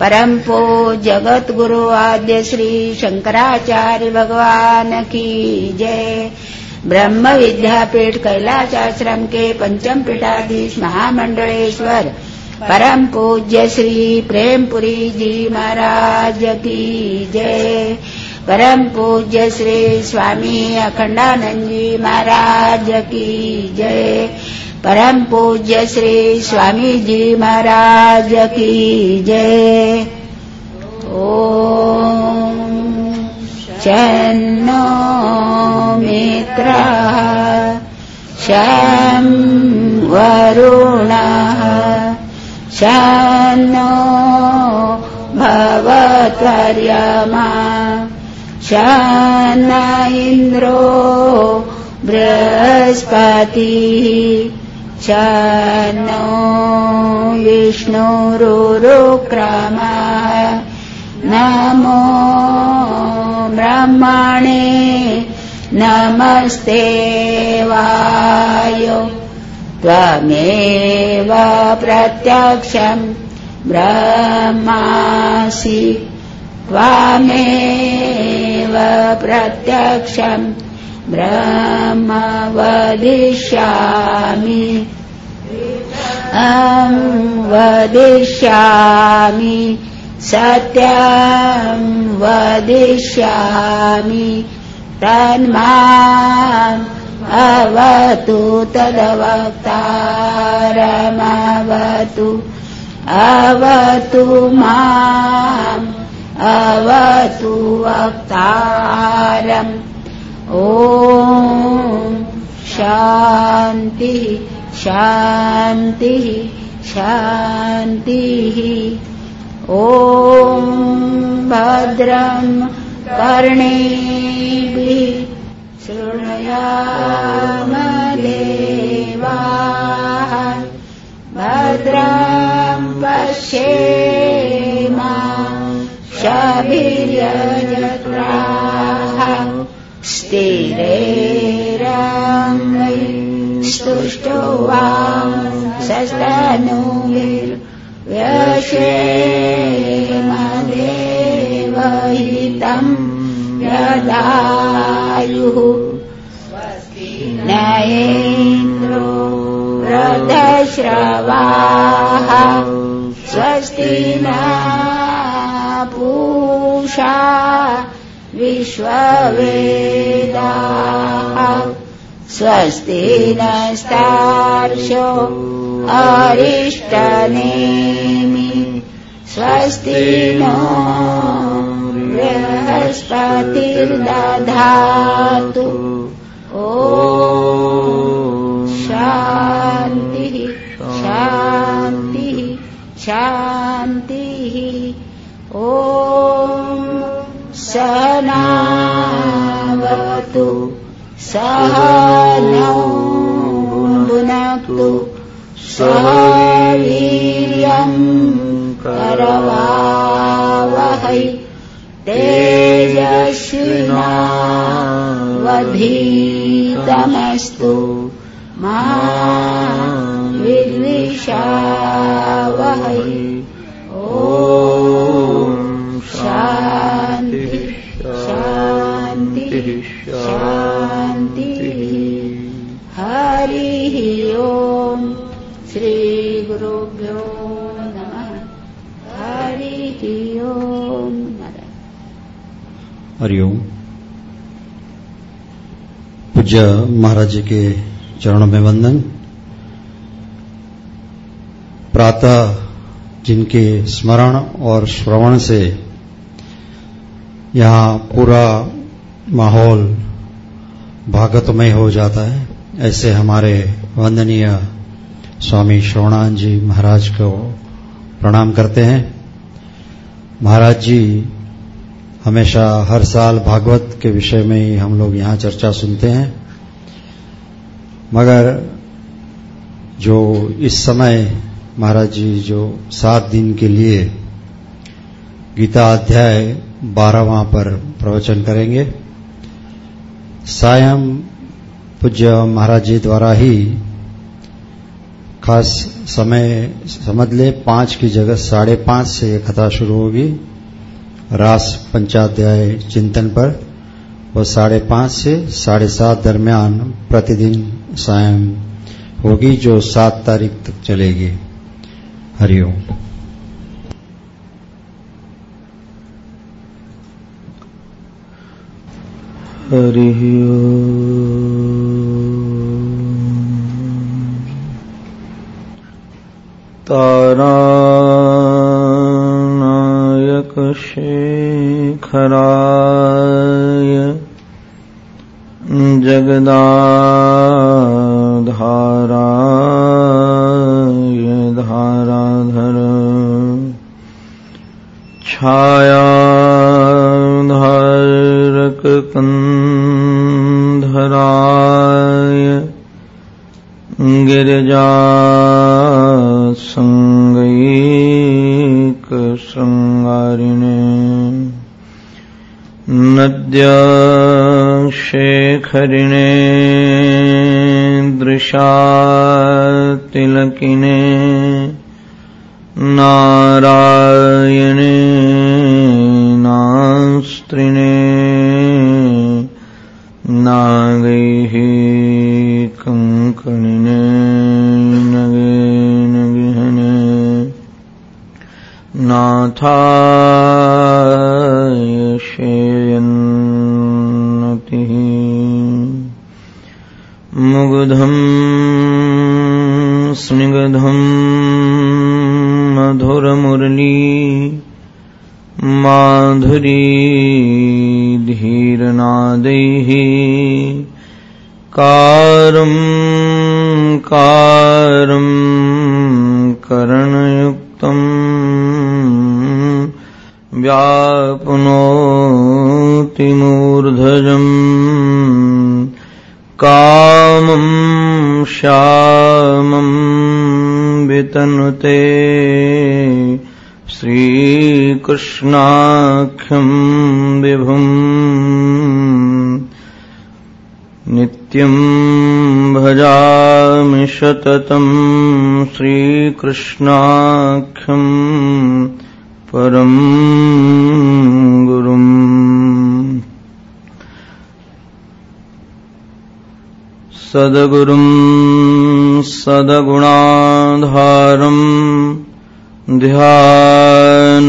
परम जगत गुरु आद्य श्री शंकराचार्य भगवान की जय। ब्रह्म विद्यापीठ कैलाशाश्रम के पंचम पीठाधीश महामंडलेश्वर परम पूज्य श्री प्रेमपुरी जी महाराज की जय। परम पूज्य श्री स्वामी अखंडानंद जी महाराज की जय। परम पूज्य श्री स्वामी जी महाराज की जय। चन्नो मित्र शं वरुणः शन्नो भवत्वर्यमा शन इन्द्रो बृहस्पतिः नो विष्णुरुरुक्रमा नमो ब्रह्मणे नमस्ते वायो त्वमेव प्रत्यक्षम् ब्रह्मासि त्वामेव प्रत्यक्षम् ब्रह्म वदिष्यामि अम् वदिष्यामि सत्यम् वदिष्यामि तन्माम् अवतु तदवक्तारमवतु अवतु माम् अवतु वक्तारम् ॐ शान्तिः शान्तिः शान्तिः। ॐ भद्रम् कर्णेभिः शृणुयामदेवाः भद्रम् पश्येमा शभिर्यजत्राः स्थिरेराङ्गै स्तुष्टो वा सस्तनूर्व्यशेमदेवहितम् यदायुः। न इन्द्रो रथश्रवाः स्वस्ति न पूषा विश्ववेदाः। स्वस्ति नस्तार्शो अरिष्टनेमि। स्वस्ति नो बृहस्पतिर्दधातु। ॐ शान्तिः शान्तिः शान्तिः सनावतु स नौनतु सवीर्यम् करवाव है ते यशिनावधीदमस्तु मा विद्विषावहै। पूज्य महाराज जी के चरणों में वंदन। प्रातः जिनके स्मरण और श्रवण से यहाँ पूरा माहौल भागतमय हो जाता है, ऐसे हमारे वंदनीय स्वामी श्रवणान जी महाराज को प्रणाम करते हैं। महाराज जी, हमेशा हर साल भागवत के विषय में ही हम लोग यहाँ चर्चा सुनते हैं। मगर जो इस समय महाराज जी जो सात दिन के लिए गीता अध्याय बारहवा पर प्रवचन करेंगे, सायं पूज्य महाराज जी द्वारा ही खास समय समझ ले, पाँच की जगह साढ़े पाँच से ये कथा शुरू होगी। रास पंचाध्याय चिंतन पर वह साढ़े पाँच से साढ़े सात दरमियान प्रतिदिन सायं होगी जो सात तारीख तक चलेगी। हरिओम। हरि तारायकशेखराय जगदा विद्याशेखरिणे दृशातिलकिने नारायणे श्यामम् वितनुते श्रीकृष्णाख्यम् विभुम् नित्यम् भजामि सततम् श्रीकृष्णाख्यम् परम् सद्गुरुम् सद्गुणाधारम् ध्यानगम्यम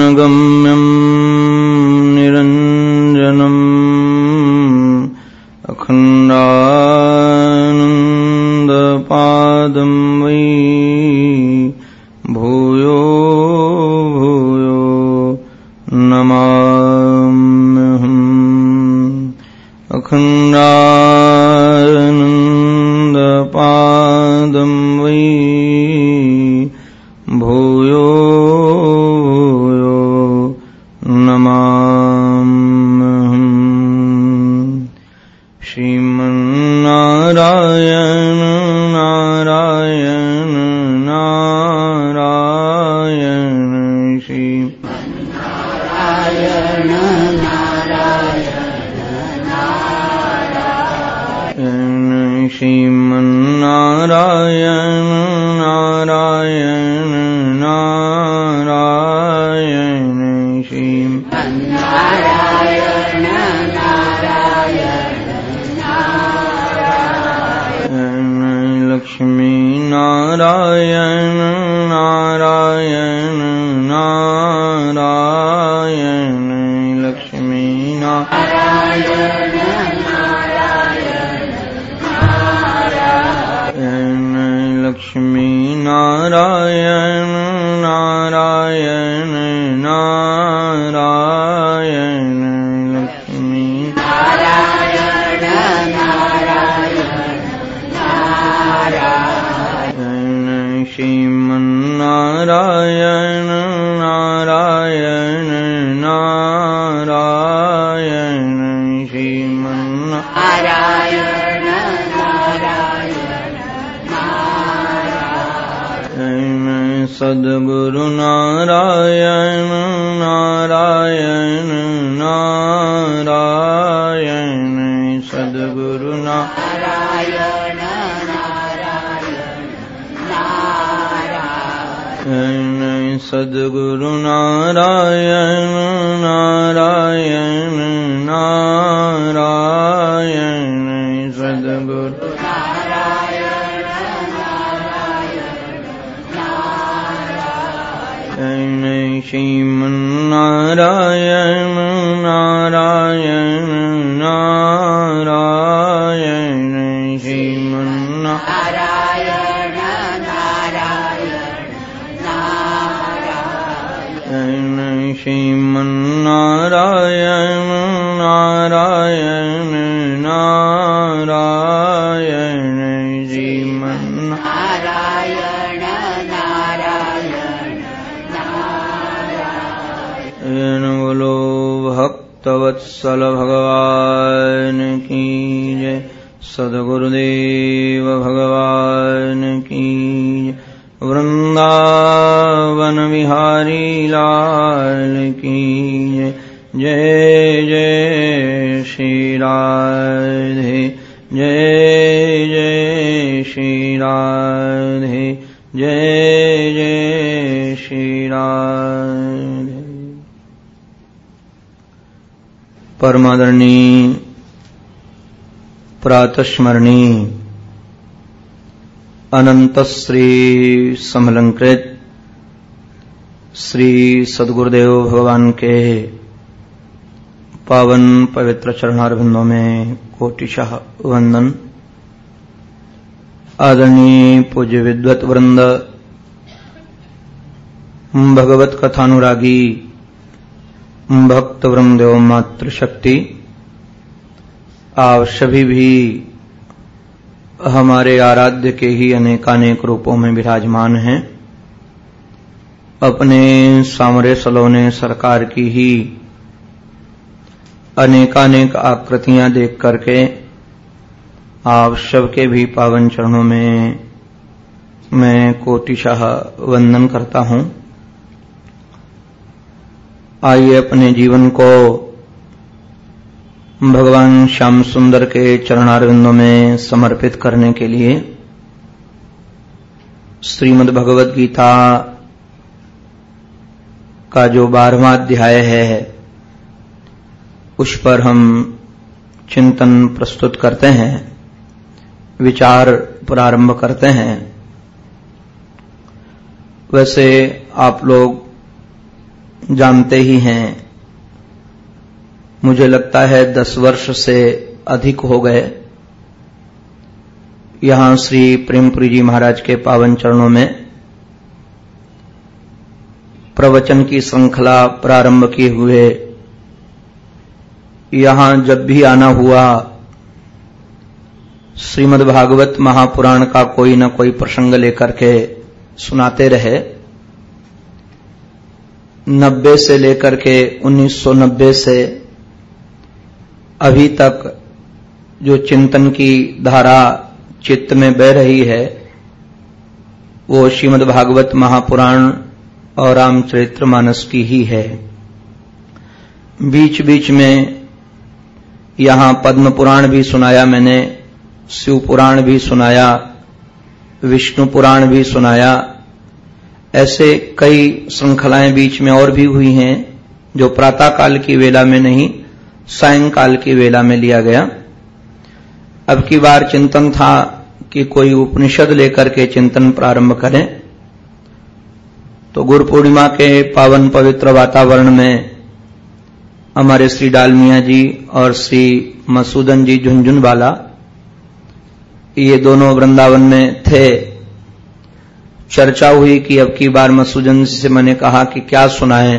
परमादरणी, प्रातस्मरणी अनंत श्री समलंकृत, श्री सदगुरुदेव भगवान के पावन पवित्र चरणारविंदों में कोटिशाह वंदन। आदरणीय पूज्य विद्वत वृंद भगवत कथानुरागी भक्त एवं मातृशक्ति। आप सभी भी हमारे आराध्य के ही अनेकानेक रूपों में विराजमान हैं। अपने सामरे सलोने सरकार की ही अनेकानेक आकृतियाँ देख करके आप सबके भी पावन चरणों में मैं कोटिशाह वंदन करता हूँ। आइए अपने जीवन को भगवान श्याम सुंदर के चरणारविंदों में समर्पित करने के लिए श्रीमद् भगवद गीता का जो बारहवा अध्याय है, उस पर हम चिंतन प्रस्तुत करते हैं, विचार प्रारंभ करते हैं। वैसे आप लोग जानते ही हैं। मुझे लगता है दस वर्ष से अधिक हो गए। यहाँ श्री प्रेमपुरी जी महाराज के पावन चरणों में प्रवचन की श्रृंखला प्रारंभ किए हुए, यहाँ जब भी आना हुआ श्रीमद् भागवत महापुराण का कोई न कोई प्रसंग लेकर के सुनाते रहे। नब्बे से लेकर के 1990 से अभी तक जो चिंतन की धारा चित्त में बह रही है, वो श्रीमद् भागवत महापुराण और रामचरित्र मानस की ही है। बीच बीच में यहाँ पद्म पुराण भी सुनाया मैंने, शिव पुराण भी सुनाया, विष्णु पुराण भी सुनाया ऐसे कई श्रृंखलाएँ बीच में और भी हुई हैं, जो प्रातः काल की वेला में नहीं, सायंकाल की वेला में लिया गया। अब की बार चिंतन था कि कोई उपनिषद लेकर के चिंतन प्रारंभ करें। तो गुरु पूर्णिमा के पावन पवित्र वातावरण में हमारे श्री डालमिया जी और श्री मसूदन जी झुंझुनवाला, ये दोनों वृंदावन में थे। चर्चा हुई कि अब की बार मसूदन जी से मैंने कहा कि क्या सुनाएँ?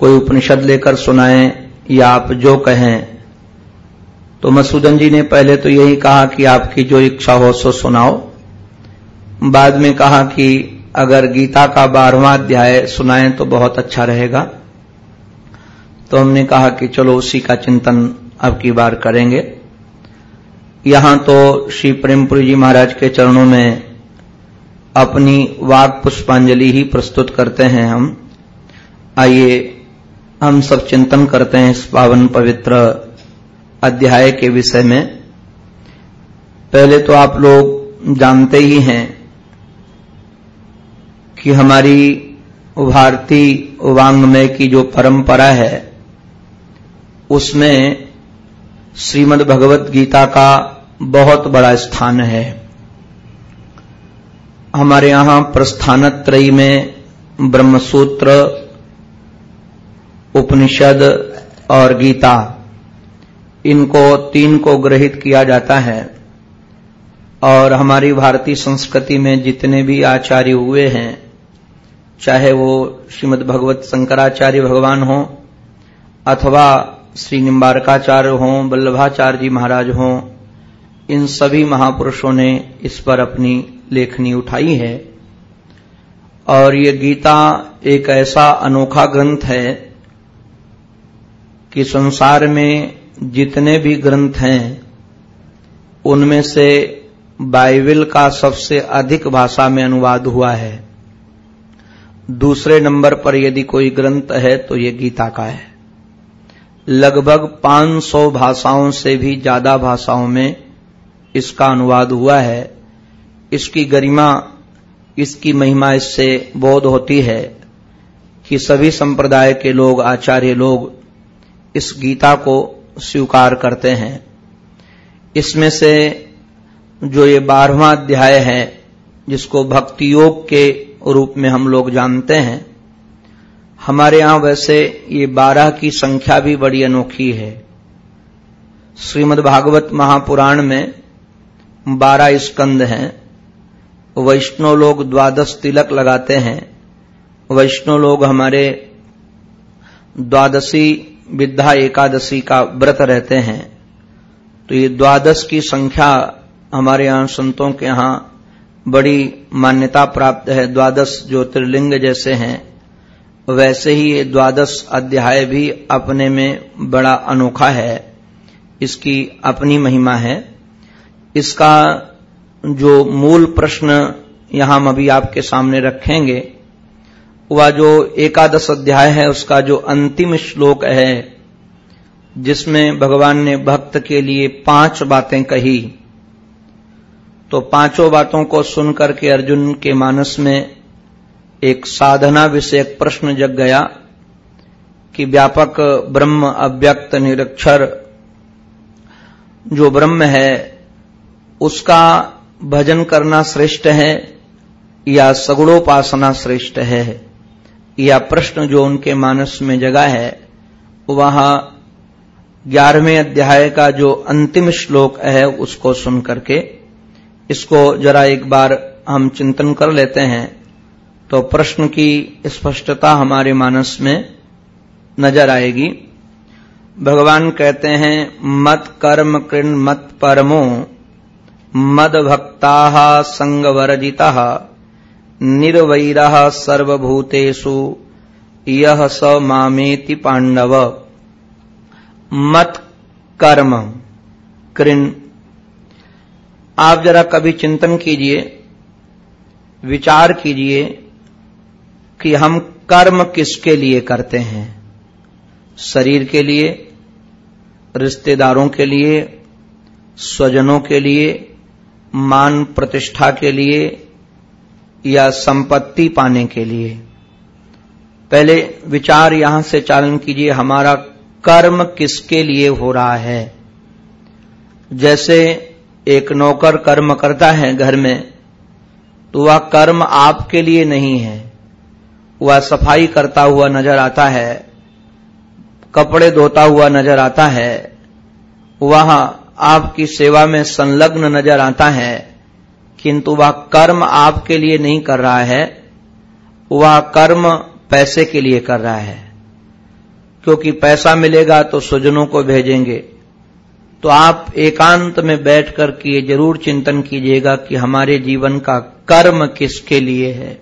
कोई उपनिषद लेकर सुनाएँ या आप जो कहें? तो मसूदन जी ने पहले तो यही कहा कि आपकी जो इच्छा हो सो सुनाओ। बाद में कहा कि अगर गीता का बारहवां अध्याय सुनाएँ तो बहुत अच्छा रहेगा। तो हमने कहा कि चलो उसी का चिंतन अब की बार करेंगे। यहाँ तो श्री प्रेमपुरी जी महाराज के चरणों में अपनी वाक पुष्पांजलि ही प्रस्तुत करते हैं हम। आइए, हम सब चिंतन करते हैं इस पावन पवित्र अध्याय के विषय में। पहले तो आप लोग जानते ही हैं कि हमारी भारतीय वांग्मय की जो परंपरा है, उसमें श्रीमद् भगवत गीता का बहुत बड़ा स्थान है। हमारे यहाँ प्रस्थान त्रयी में ब्रह्मसूत्र, उपनिषद और गीता, इनको, तीन को ग्रहित किया जाता है। और हमारी भारतीय संस्कृति में जितने भी आचार्य हुए हैं, चाहे वो श्रीमद् भगवत शंकराचार्य भगवान हो, अथवा श्री निम्बारकाचार्य हों, वल्लभाचार्य जी महाराज हों, इन सभी महापुरुषों ने इस पर अपनी लेखनी उठाई है। और ये गीता एक ऐसा अनोखा ग्रंथ है कि संसार में जितने भी ग्रंथ हैं, उनमें से बाइबल का सबसे अधिक भाषा में अनुवाद हुआ है। दूसरे नंबर पर यदि कोई ग्रंथ है तो ये गीता का है। लगभग 500 भाषाओं से भी ज़्यादा भाषाओं में इसका अनुवाद हुआ है। इसकी गरिमा, इसकी महिमा इससे बोध होती है कि सभी संप्रदाय के लोग, आचार्य लोग इस गीता को स्वीकार करते हैं। इसमें से जो ये बारहवा अध्याय है, जिसको भक्ति योग के रूप में हम लोग जानते हैं, हमारे यहाँ वैसे ये बारह की संख्या भी बड़ी अनोखी है। श्रीमद् भागवत महापुराण में बारह स्कंद हैं। वैष्णव लोग द्वादश तिलक लगाते हैं। वैष्णव लोग हमारे द्वादशी विद्या एकादशी का व्रत रहते हैं। तो ये द्वादश की संख्या हमारे यहाँ संतों के यहाँ बड़ी मान्यता प्राप्त है। द्वादश ज्योतिर्लिंग जैसे हैं। वैसे ही ये द्वादश अध्याय भी अपने में बड़ा अनोखा है। इसकी अपनी महिमा है। इसका जो मूल प्रश्न यहाँ हम अभी आपके सामने रखेंगे, वह जो एकादश अध्याय है, उसका जो अंतिम श्लोक है, जिसमें भगवान ने भक्त के लिए पाँच बातें कही। तो पाँचों बातों को सुनकर के अर्जुन के मानस में एक साधना विषयक प्रश्न जग गया कि व्यापक ब्रह्म अव्यक्त निरक्षर जो ब्रह्म है, उसका भजन करना श्रेष्ठ है, या सगुणोपासना श्रेष्ठ है, या प्रश्न जो उनके मानस में जगा है, वहाँ ग्यारहवें अध्याय का जो अंतिम श्लोक है, उसको सुन करके इसको जरा एक बार हम चिंतन कर लेते हैं। तो प्रश्न की स्पष्टता हमारे मानस में नज़र आएगी। भगवान कहते हैं, मत कर्म कृण मत परमो। मद भक्ता संगवर्जिता निर्वैर सर्वभूतेषु। यह स मामेति पांडव मत कर्म आप जरा कभी चिंतन कीजिए, विचार कीजिए कि हम कर्म किसके लिए करते हैं? शरीर के लिए, रिश्तेदारों के लिए, स्वजनों के लिए मान प्रतिष्ठा के लिए या संपत्ति पाने के लिए। पहले विचार यहाँ से चालन कीजिए, हमारा कर्म किसके लिए हो रहा है? जैसे एक नौकर कर्म करता है घर में तो वह कर्म आपके लिए नहीं है। वह सफ़ाई करता हुआ नज़र आता है, कपड़े धोता हुआ नज़र आता है, वह आपकी सेवा में संलग्न नज़र आता है, किंतु वह कर्म आपके लिए नहीं कर रहा है, वह कर्म पैसे के लिए कर रहा है। क्योंकि पैसा मिलेगा तो स्वजनों को भेजेंगे। तो आप एकांत में बैठकर के ये ज़रूर चिंतन कीजिएगा कि हमारे जीवन का कर्म किसके लिए है।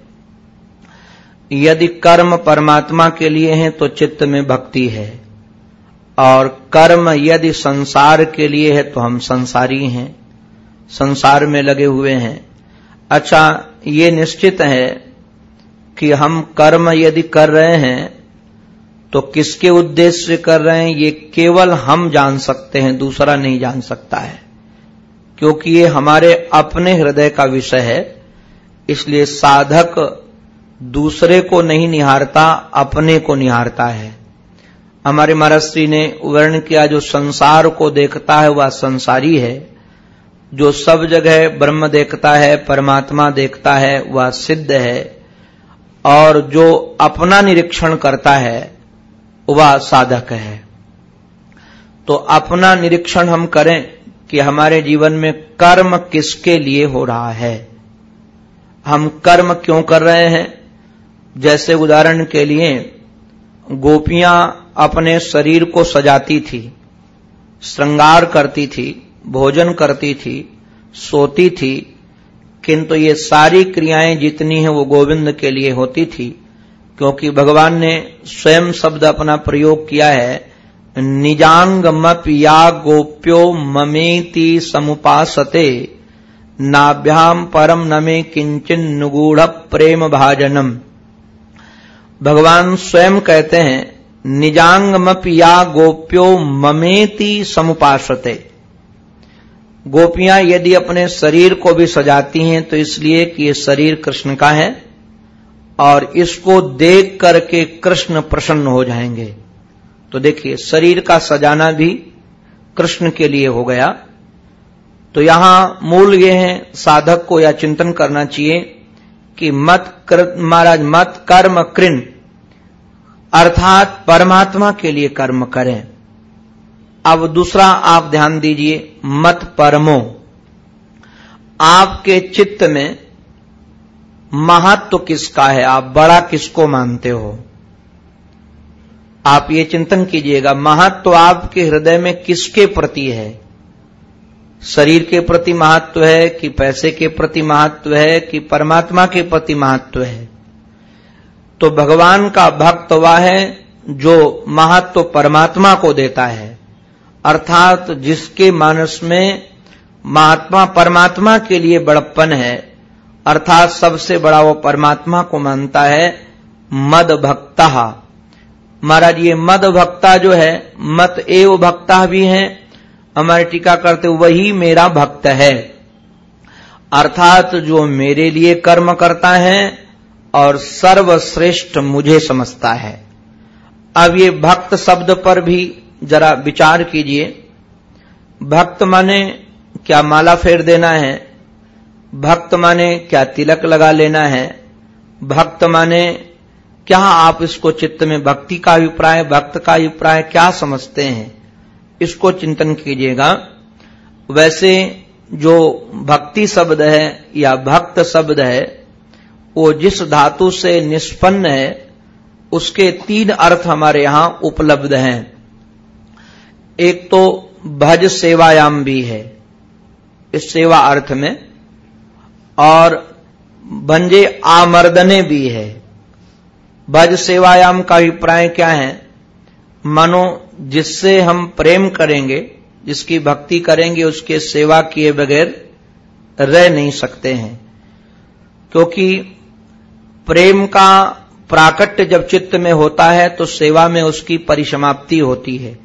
यदि कर्म परमात्मा के लिए है तो चित्त में भक्ति है। और कर्म यदि संसार के लिए है तो हम संसारी हैं, संसार में लगे हुए हैं। अच्छा ये निश्चित है कि हम कर्म यदि कर रहे हैं तो किसके उद्देश्य से कर रहे हैं, ये केवल हम जान सकते हैं, दूसरा नहीं जान सकता है। क्योंकि ये हमारे अपने हृदय का विषय है, इसलिए साधक दूसरे को नहीं निहारता, अपने को निहारता है। हमारे महाराज श्री ने वर्ण किया, जो संसार को देखता है, वह संसारी है। जो सब जगह ब्रह्म देखता है, परमात्मा देखता है, वह सिद्ध है। और जो अपना निरीक्षण करता है, वह साधक है। तो अपना निरीक्षण हम करें कि हमारे जीवन में कर्म किसके लिए हो रहा है। हम कर्म क्यों कर रहे हैं? जैसे उदाहरण के लिए, गोपियाँ अपने शरीर को सजाती थी, श्रृंगार करती थी, भोजन करती थी, सोती थी, किंतु ये सारी क्रियाएँ जितनी हैं वो गोविंद के लिए होती थी, क्योंकि भगवान ने स्वयं शब्द अपना प्रयोग किया है निजांगमप या गोप्यो ममेति समुपासते नाभ्याम परम नमे किंचन नुगूढ़ प्रेम भाजनम। भगवान स्वयं कहते हैं निजांगमप या गोप्यो ममेति समुपासते। गोपियाँ यदि अपने शरीर को भी सजाती हैं तो इसलिए कि ये शरीर कृष्ण का है और इसको देख करके कृष्ण प्रसन्न हो जाएँगे। तो देखिए शरीर का सजाना भी कृष्ण के लिए हो गया। तो यहाँ मूल ये है साधक को या चिंतन करना चाहिए कि मत कर, महाराज मत कर्म कृण। अर्थात परमात्मा के लिए कर्म करें। अब दूसरा आप ध्यान दीजिए, मत परमो। आपके चित्त में महत्व तो किसका है? आप बड़ा किसको मानते हो? आप ये चिंतन कीजिएगा, महत्व तो आपके हृदय में किसके प्रति है? शरीर के प्रति महत्व है कि पैसे के प्रति महत्व है कि परमात्मा के प्रति महत्व है? तो भगवान का भक्त वह है जो महत्व परमात्मा को देता है। अर्थात जिसके मानस में महात्मा परमात्मा के लिए बड़प्पन है, अर्थात सबसे बड़ा वो परमात्मा को मानता है मद भक्ता महाराज, ये मद भक्ता जो है, मत एव भक्ता भी है, हमारे टीका करते वही मेरा भक्त है। अर्थात जो मेरे लिए कर्म करता है और सर्वश्रेष्ठ मुझे समझता है। अब ये भक्त शब्द पर भी जरा विचार कीजिए। भक्त माने क्या माला फेर देना है? भक्त माने क्या तिलक लगा लेना है? भक्त माने क्या आप इसको चित्त में भक्ति का अभिप्राय, भक्त का अभिप्राय क्या समझते हैं? इसको चिंतन कीजिएगा। वैसे जो भक्ति शब्द है या भक्त शब्द है वो जिस धातु से निष्पन्न है, उसके तीन अर्थ हमारे यहाँ उपलब्ध हैं। एक तो भज सेवायाम भी है, इस सेवा अर्थ में, और बंजे आमर्दने भी है। भज सेवायाम का अभिप्राय क्या है? मानो, जिससे हम प्रेम करेंगे, जिसकी भक्ति करेंगे, उसके सेवा किए बगैर रह नहीं सकते हैं, क्योंकि प्रेम का प्राकट्य जब चित्त में होता है तो सेवा में उसकी परिसमाप्ति होती है।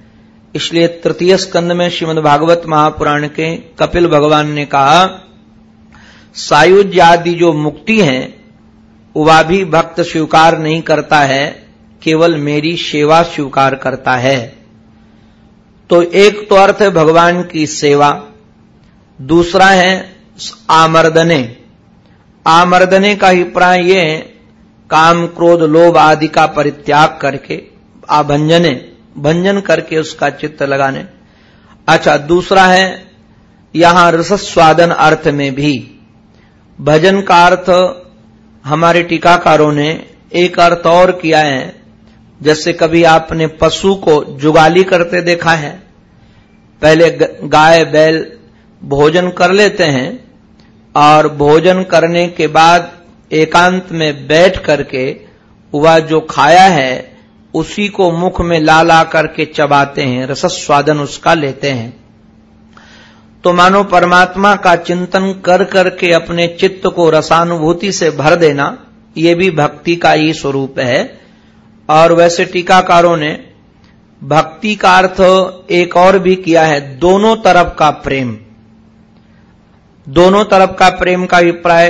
इसलिए तृतीय स्कंद में श्रीमद भागवत महापुराण के कपिल भगवान ने कहा सायुज आदि जो मुक्ति है वह भी भक्त स्वीकार नहीं करता है, केवल मेरी सेवा स्वीकार करता है। तो एक तो अर्थ है भगवान की सेवा, दूसरा है आमर्दने। आमर्दने का अभिप्राय ये काम, क्रोध, लोभ आदि का परित्याग करके आभंजने भंजन करके उसका चित्त लगाने। अच्छा दूसरा है, यहाँ रसस्वादन अर्थ में भी, भजन का अर्थ, हमारे टीकाकारों ने एक अर्थ और किया है, जैसे कभी आपने पशु को जुगाली करते देखा है, पहले गाय, बैल भोजन कर लेते हैं और भोजन करने के बाद एकांत में बैठ करके वह जो खाया है, उसी को मुख में ला ला करके चबाते हैं, रसस्वादन उसका लेते हैं। तो मानो परमात्मा का चिंतन कर करके अपने चित्त को रसानुभूति से भर देना, ये भी भक्ति का ही स्वरूप है। और वैसे टीकाकारों ने भक्ति का अर्थ एक और भी किया है, दोनों तरफ़ का प्रेम। दोनों तरफ़ का प्रेम का अभिप्राय,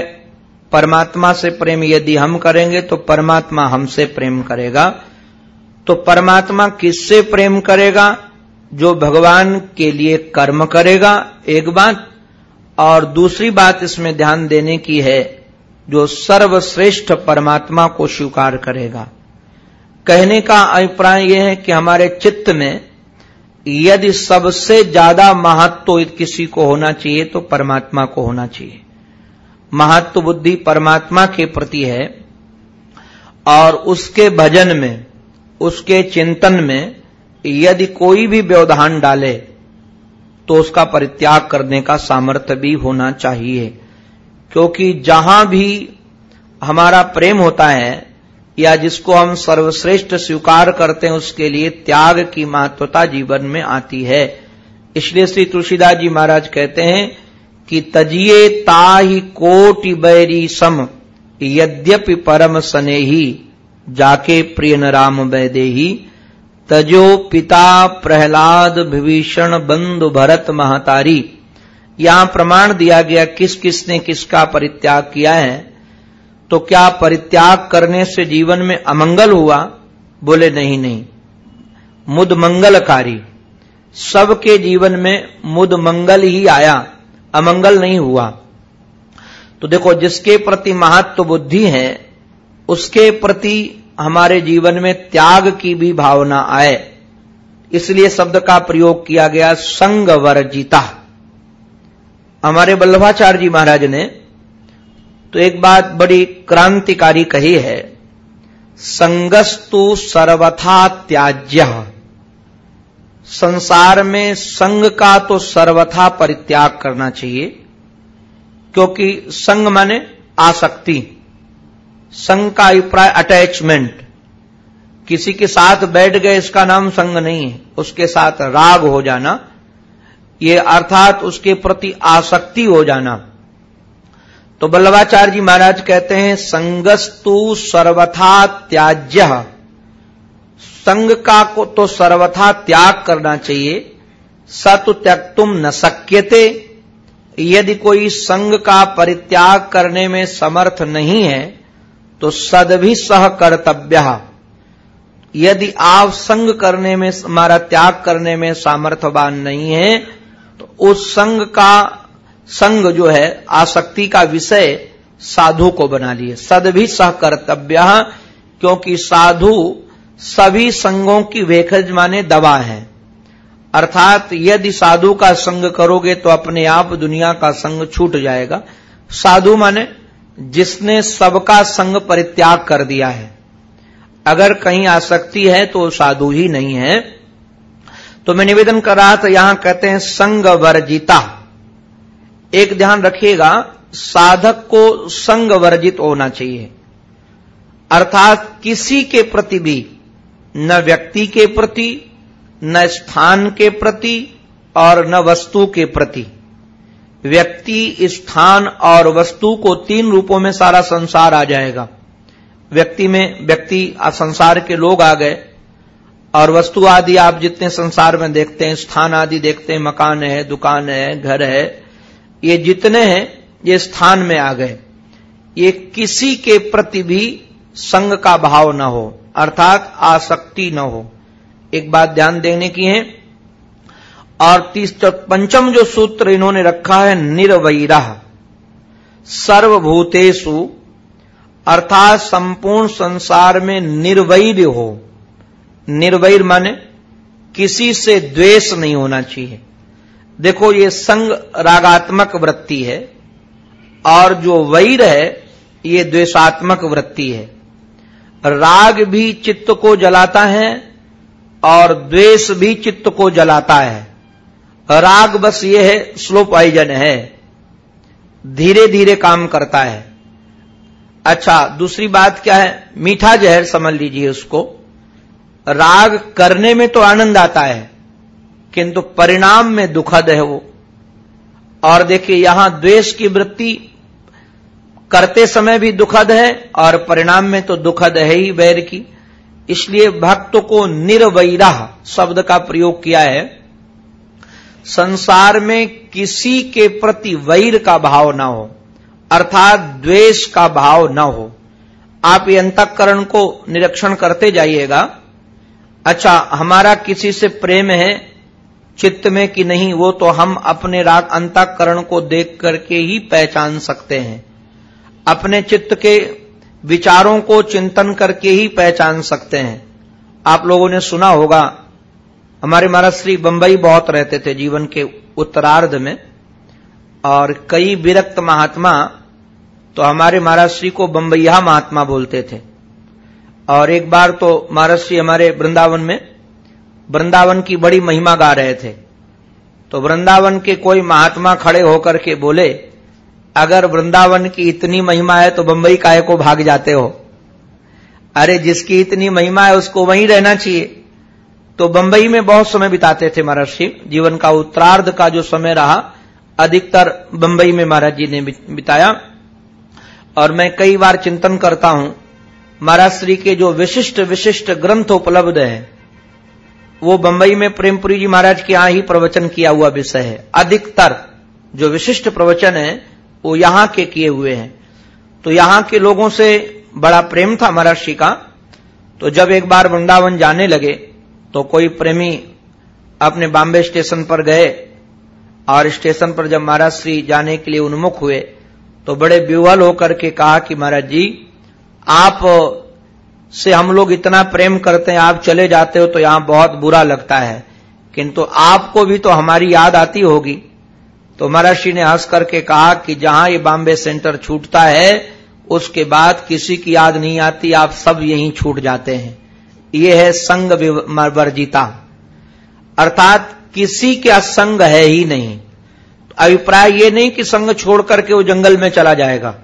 परमात्मा से प्रेम यदि हम करेंगे तो परमात्मा हमसे प्रेम करेगा। तो परमात्मा किससे प्रेम करेगा? जो भगवान के लिए कर्म करेगा, एक बात। और दूसरी बात इसमें ध्यान देने की है, जो सर्वश्रेष्ठ परमात्मा को स्वीकार करेगा। कहने का अभिप्राय यह है कि हमारे चित्त में यदि सबसे ज़्यादा महत्व तो किसी को होना चाहिए तो परमात्मा को होना चाहिए। महत्व तो बुद्धि परमात्मा के प्रति है, और उसके भजन में, उसके चिंतन में यदि कोई भी व्यवधान डाले तो उसका परित्याग करने का सामर्थ्य भी होना चाहिए। क्योंकि जहाँ भी हमारा प्रेम होता है या जिसको हम सर्वश्रेष्ठ स्वीकार करते हैं, उसके लिए त्याग की महत्वता जीवन में आती है। इसलिए श्री तुलसीदास जी महाराज कहते हैं कि तजिए ताही कोटि बैरी सम, यद्यपि परम सने ही जाके प्रिय न राम वैदेही। तजो पिता प्रहलाद विभीषण बंधु भरत महतारी। यहाँ प्रमाण दिया गया किस किसने किसका परित्याग किया है। तो क्या परित्याग करने से जीवन में अमंगल हुआ? बोले, नहीं नहीं। मुद मंगलकारी। सबके जीवन में मुद मंगल ही आया। अमंगल नहीं हुआ। तो देखो, जिसके प्रति महत्व बुद्धि है, उसके प्रति हमारे जीवन में त्याग की भी भावना आए। इसलिए शब्द का प्रयोग किया गया संग वर्जिता हमारे वल्लभाचार्य जी महाराज ने तो एक बात बड़ी क्रांतिकारी कही है। संगस्तु सर्वथा त्याज्य। संसार में संग का तो सर्वथा परित्याग करना चाहिए, क्योंकि संग माने आसक्ति। संग का अभिप्राय अटैचमेंट किसी के साथ बैठ गए, इसका नाम संग नहीं है। उसके साथ राग हो जाना, ये अर्थात उसके प्रति आसक्ति हो जाना। तो बल्लभाचार्य जी महाराज कहते हैं, संगस्तु सर्वथा त्याज्य। संग का को तो सर्वथा त्याग करना चाहिए। सतु त्यक तुम न सक्यते यदि कोई संग का परित्याग करने में समर्थ नहीं है तो सदभि सह कर्तव्य। यदि आप संग करने में हमारा त्याग करने में सामर्थ्यवान नहीं है तो उस संग का संग जो है, आसक्ति का विषय साधु को बना लिए। सदभि सह कर्तव्य, क्योंकि साधु सभी संगों की वेखज माने दवा है। अर्थात यदि साधु का संग करोगे तो अपने आप दुनिया का संग छूट जाएगा। साधु माने जिसने सबका संग परित्याग कर दिया है। अगर कहीं आसक्ति है तो साधु ही नहीं है। तो मैं निवेदन कर रहा था, यहाँ कहते हैं संग वर्जिता। एक ध्यान रखिएगा, साधक को संग वर्जित होना चाहिए। अर्थात किसी के प्रति भी, न व्यक्ति के प्रति, न स्थान के प्रति और न वस्तु के प्रति। व्यक्ति, स्थान और वस्तु को तीन रूपों में सारा संसार आ जाएगा। व्यक्ति में, व्यक्ति संसार के लोग आ गए और वस्तु आदि आप जितने संसार में देखते हैं, स्थान आदि देखते हैं, मकान है, दुकान है, घर है ये जितने हैं, ये स्थान में आ गए। ये किसी के प्रति भी संग का भाव न हो, अर्थात आसक्ति न हो। एक बात ध्यान देने की है, और तीस पंचम जो सूत्र इन्होंने रखा है निर्वैरा सर्वभूतेषु, अर्थात संपूर्ण संसार में निर्वैर हो। निर्वैर माने किसी से द्वेष नहीं होना चाहिए। देखो ये संग रागात्मक वृत्ति है और जो वैर है, ये द्वेषात्मक वृत्ति है। राग भी चित्त को जलाता है और द्वेष भी चित्त को जलाता है। राग बस ये है, स्लो पॉइजन है। धीरे धीरे काम करता है। अच्छा दूसरी बात क्या है? मीठा जहर समझ लीजिए उसको। राग करने में तो आनंद आता है। किंतु परिणाम में दुखद है वो। और देखिए, यहाँ द्वेष की वृत्ति करते समय भी दुखद है, और परिणाम में तो दुखद है ही वैर की। इसलिए भक्त को निर्वैरा शब्द का प्रयोग किया है। संसार में किसी के प्रति वैर का भाव ना हो, अर्थात द्वेष का भाव न हो। आप अंतकरण को निरीक्षण करते जाइएगा। अच्छा हमारा किसी से प्रेम है चित्त में कि नहीं, वो तो हम अपने राग अंतकरण को देख करके ही पहचान सकते हैं। अपने चित्त के विचारों को चिंतन करके ही पहचान सकते हैं। आप लोगों ने सुना होगा, हमारे महाराज श्री बंबई बहुत रहते थे जीवन के उत्तरार्ध में, और कई विरक्त महात्मा तो हमारे महाराज श्री को बंबैया महात्मा बोलते थे। और एक बार तो महाराज श्री हमारे वृंदावन में वृंदावन की बड़ी महिमा गा रहे थे। तो वृंदावन के कोई महात्मा खड़े होकर के बोले, अगर वृंदावन की इतनी महिमा है तो बंबई काय को भाग जाते हो। अरे, जिसकी इतनी महिमा है उसको वहीं रहना चाहिए। तो बंबई में बहुत समय बिताते थे महाराज श्री जीवन का उत्तरार्ध का जो समय रहा, अधिकतर बंबई में महाराज जी ने बिताया। और मैं कई बार चिंतन करता हूँ, महाराज श्री के जो विशिष्ट विशिष्ट ग्रंथ उपलब्ध है वो बंबई में प्रेमपुरी जी महाराज के यहाँ ही प्रवचन किया हुआ विषय है। अधिकतर जो विशिष्ट प्रवचन है, वो यहाँ के किए हुए हैं। तो यहाँ के लोगों से बड़ा प्रेम था महाराज श्री का। तो जब एक बार वृंदावन जाने लगे तो कोई प्रेमी अपने बॉम्बे स्टेशन पर गए और स्टेशन पर जब महाराज श्री जाने के लिए उन्मुख हुए तो बड़े विवल होकर के कहा कि महाराज जी, आप से हम लोग इतना प्रेम करते हैं, आप चले जाते हो तो यहाँ बहुत बुरा लगता है। किंतु आपको भी तो हमारी याद आती होगी। तो महर्षि ने हंस करके कहा कि जहाँ ये बॉम्बे सेंटर छूटता है, उसके बाद किसी की याद नहीं आती, आप सब यहीं छूट जाते हैं। ये है संग वर्जिता अर्थात किसी का संग है ही नहीं। अभिप्राय ये नहीं कि संग छोड़ करके वो जंगल में चला जाएगा।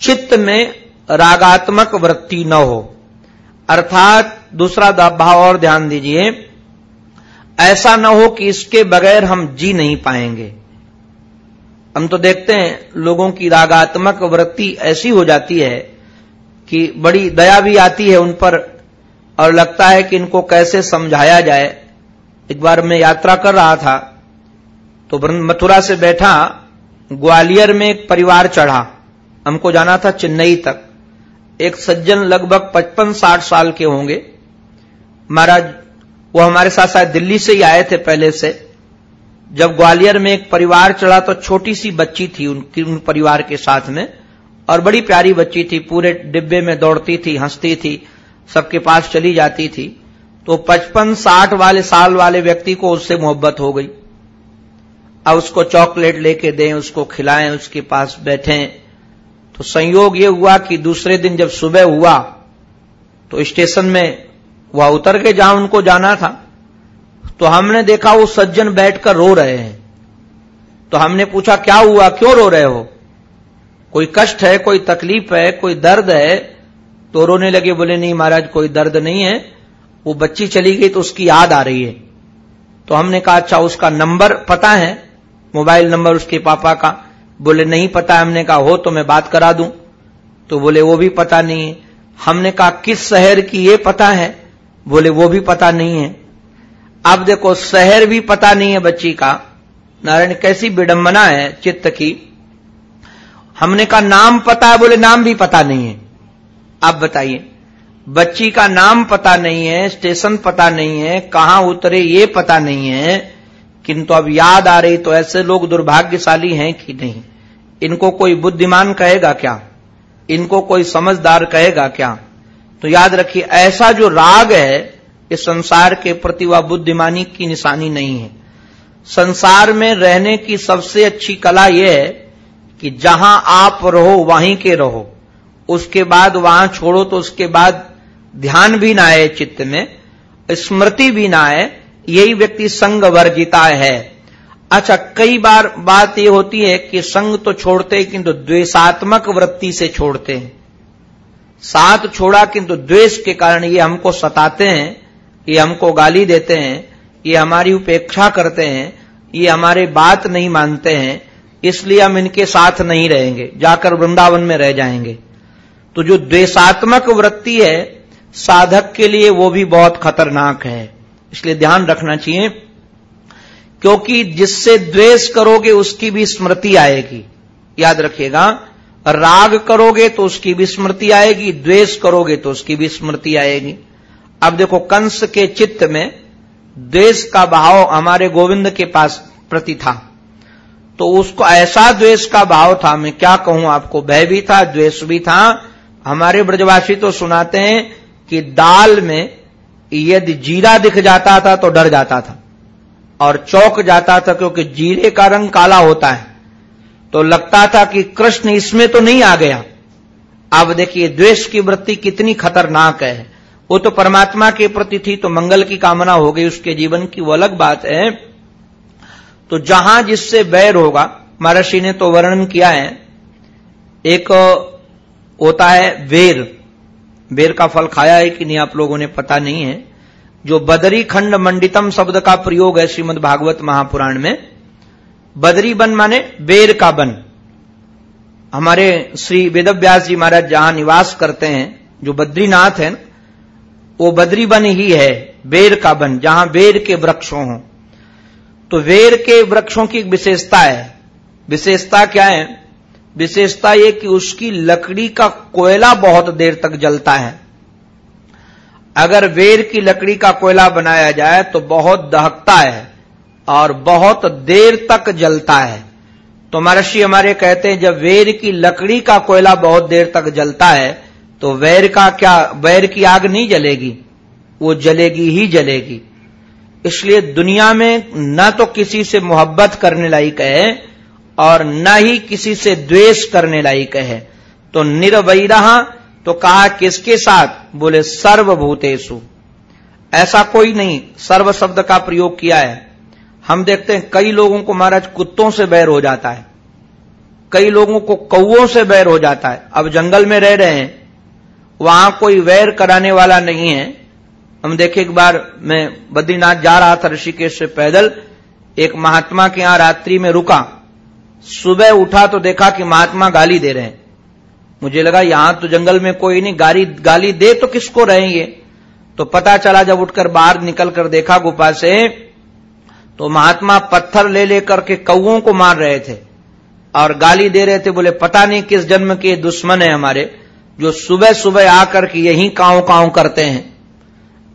चित्त में रागात्मक वृत्ति न हो। अर्थात दूसरा भाव और ध्यान दीजिए। ऐसा न हो कि इसके बगैर हम जी नहीं पाएँगे। हम तो देखते हैं, लोगों की रागात्मक वृत्ति ऐसी हो जाती है कि बड़ी दया भी आती है उन पर और लगता है कि इनको कैसे समझाया जाए। एक बार मैं यात्रा कर रहा था तो मथुरा से बैठा, ग्वालियर में एक परिवार चढ़ा। हमको जाना था चेन्नई तक। एक सज्जन लगभग पचपन साठ साल के होंगे। महाराज, वो हमारे साथ शायद दिल्ली से ही आए थे पहले से। जब ग्वालियर में एक परिवार चढ़ा तो छोटी सी बच्ची थी उनकी उन परिवार के साथ में, और बड़ी प्यारी बच्ची थी, पूरे डिब्बे में दौड़ती थी, हंसती थी, सबके पास चली जाती थी। तो पचपन साठ वाले साल वाले व्यक्ति को उससे मोहब्बत हो गई। अब उसको चॉकलेट लेके दें, उसको खिलाएँ, उसके पास बैठें। तो संयोग ये हुआ कि दूसरे दिन जब सुबह हुआ तो स्टेशन में, वह उतर के जहाँ उनको जाना था तो हमने देखा वो सज्जन बैठकर रो रहे हैं। तो हमने पूछा, क्या हुआ? क्यों रो रहे हो? कोई कष्ट है? कोई तकलीफ़ है? कोई दर्द है? तो रोने लगे, बोले, नहीं महाराज, कोई दर्द नहीं है। वो बच्ची चली गई तो उसकी याद आ रही है। तो हमने कहा अच्छा उसका नंबर पता है, मोबाइल नंबर उसके पापा का। बोले, नहीं पता हमने कहा हो तो मैं बात करा दूँ। तो बोले, वो भी पता नहीं है। हमने कहा, किस शहर की ये पता है? बोले, वो भी पता नहीं है। अब देखो, शहर भी पता नहीं है बच्ची का। नारायण, कैसी विडंबना है चित्त की। हमने कहा, नाम पता है। बोले, नाम भी पता नहीं है। आप बताइए। बच्ची का नाम पता नहीं है, स्टेशन पता नहीं है, कहाँ उतरे ये पता नहीं है। किंतु अब याद आ रही तो ऐसे लोग दुर्भाग्यशाली हैं कि नहीं? इनको कोई बुद्धिमान कहेगा क्या? इनको कोई समझदार कहेगा क्या? तो याद रखिए, ऐसा जो राग है, इस संसार के प्रति वह बुद्धिमानी की निशानी नहीं है। संसार में रहने की सबसे अच्छी कला यह है कि जहाँ आप रहो, वहीं के रहो। उसके बाद वहाँ छोड़ो तो उसके बाद ध्यान भी ना आए चित्त में, स्मृति भी ना आए, यही व्यक्ति संग वर्जिता है। अच्छा कई बार बात यह होती है कि संग तो छोड़ते हैं, किंतु द्वेषात्मक वृत्ति से छोड़ते हैं। साथ छोड़ा, किंतु द्वेष के कारण ये हमको सताते हैं, ये हमको गाली देते हैं, ये हमारी उपेक्षा करते हैं, ये हमारे बात नहीं मानते हैं, इसलिए हम इनके साथ नहीं रहेंगे, जाकर वृंदावन में रह जाएँगे। तो जो द्वेषात्मक वृत्ति है, साधक के लिए वो भी बहुत खतरनाक है। इसलिए ध्यान रखना चाहिए क्योंकि जिससे द्वेष करोगे उसकी भी स्मृति आएगी। याद रखिएगा, राग करोगे तो उसकी भी स्मृति आएगी, द्वेष करोगे तो उसकी भी स्मृति आएगी। अब देखो, कंस के चित्त में द्वेष का भाव हमारे गोविंद के पास प्रति था। तो उसको ऐसा द्वेष का भाव था, मैं क्या कहूँ आपको, भय भी था, द्वेष भी था। हमारे ब्रजवासी तो सुनाते हैं कि दाल में यदि जीरा दिख जाता था तो डर जाता था। और चौक जाता था क्योंकि जीरे का रंग काला होता है। तो लगता था कि कृष्ण इसमें तो नहीं आ गया। अब देखिए, द्वेष की वृत्ति कितनी खतरनाक है। वो तो परमात्मा के प्रति थी तो मंगल की कामना हो गई, उसके जीवन की वो अलग बात है। तो जहाँ जिससे बैर होगा, महर्षि ने तो वर्णन किया है, एक होता है वेर। वेर का फल खाया है कि नहीं, आप लोगों ने पता नहीं है। जो बदरी खंड मंडितम शब्द का प्रयोग है श्रीमद भागवत महापुराण में, बदरी बन माने बेर का बन। हमारे श्री वेदव्यास जी महाराज जहाँ निवास करते हैं, जो बद्रीनाथ है, वो बद्री बन ही है, बेर का बन, जहाँ बेर के वृक्षों हो। तो वेर के वृक्षों की विशेषता है। विशेषता क्या है? विशेषता ये कि उसकी लकड़ी का कोयला बहुत देर तक जलता है। अगर वेर की लकड़ी का कोयला बनाया जाए तो बहुत दहकता है और बहुत देर तक जलता है। तो महर्षि हमारे कहते हैं, जब वेर की लकड़ी का कोयला बहुत देर तक जलता है तो वैर का क्या, वैर की आग नहीं जलेगी? वो जलेगी ही जलेगी। इसलिए दुनिया में न तो किसी से मोहब्बत करने लायक है और न ही किसी से द्वेष करने लायक है। तो रहा तो कहा, किसके साथ? बोले सर्वभूतेशु ऐसा कोई नहीं सर्व शब्द का प्रयोग किया है। हम देखते हैं, कई लोगों को महाराज कुत्तों से बैर हो जाता है। कई लोगों को कौओं से बैर हो जाता है। अब जंगल में रह रहे हैं, वहाँ कोई वैर कराने वाला नहीं है। हम देखे एक बार, मैं बद्रीनाथ जा रहा था ऋषिकेश से पैदल, एक महात्मा के यहाँ रात्रि में रुका। सुबह उठा तो देखा कि महात्मा गाली दे रहे हैं। मुझे लगा, यहाँ तो जंगल में कोई नहीं गाली गाली दे तो किसको रहेंगे? तो पता चला, जब उठकर बाहर निकल कर देखा गुफा से तो महात्मा पत्थर ले लेकर के कौओं को मार रहे थे और गाली दे रहे थे, बोले, पता नहीं किस जन्म के दुश्मन है हमारे, जो सुबह सुबह आकर के यही काव काव करते हैं।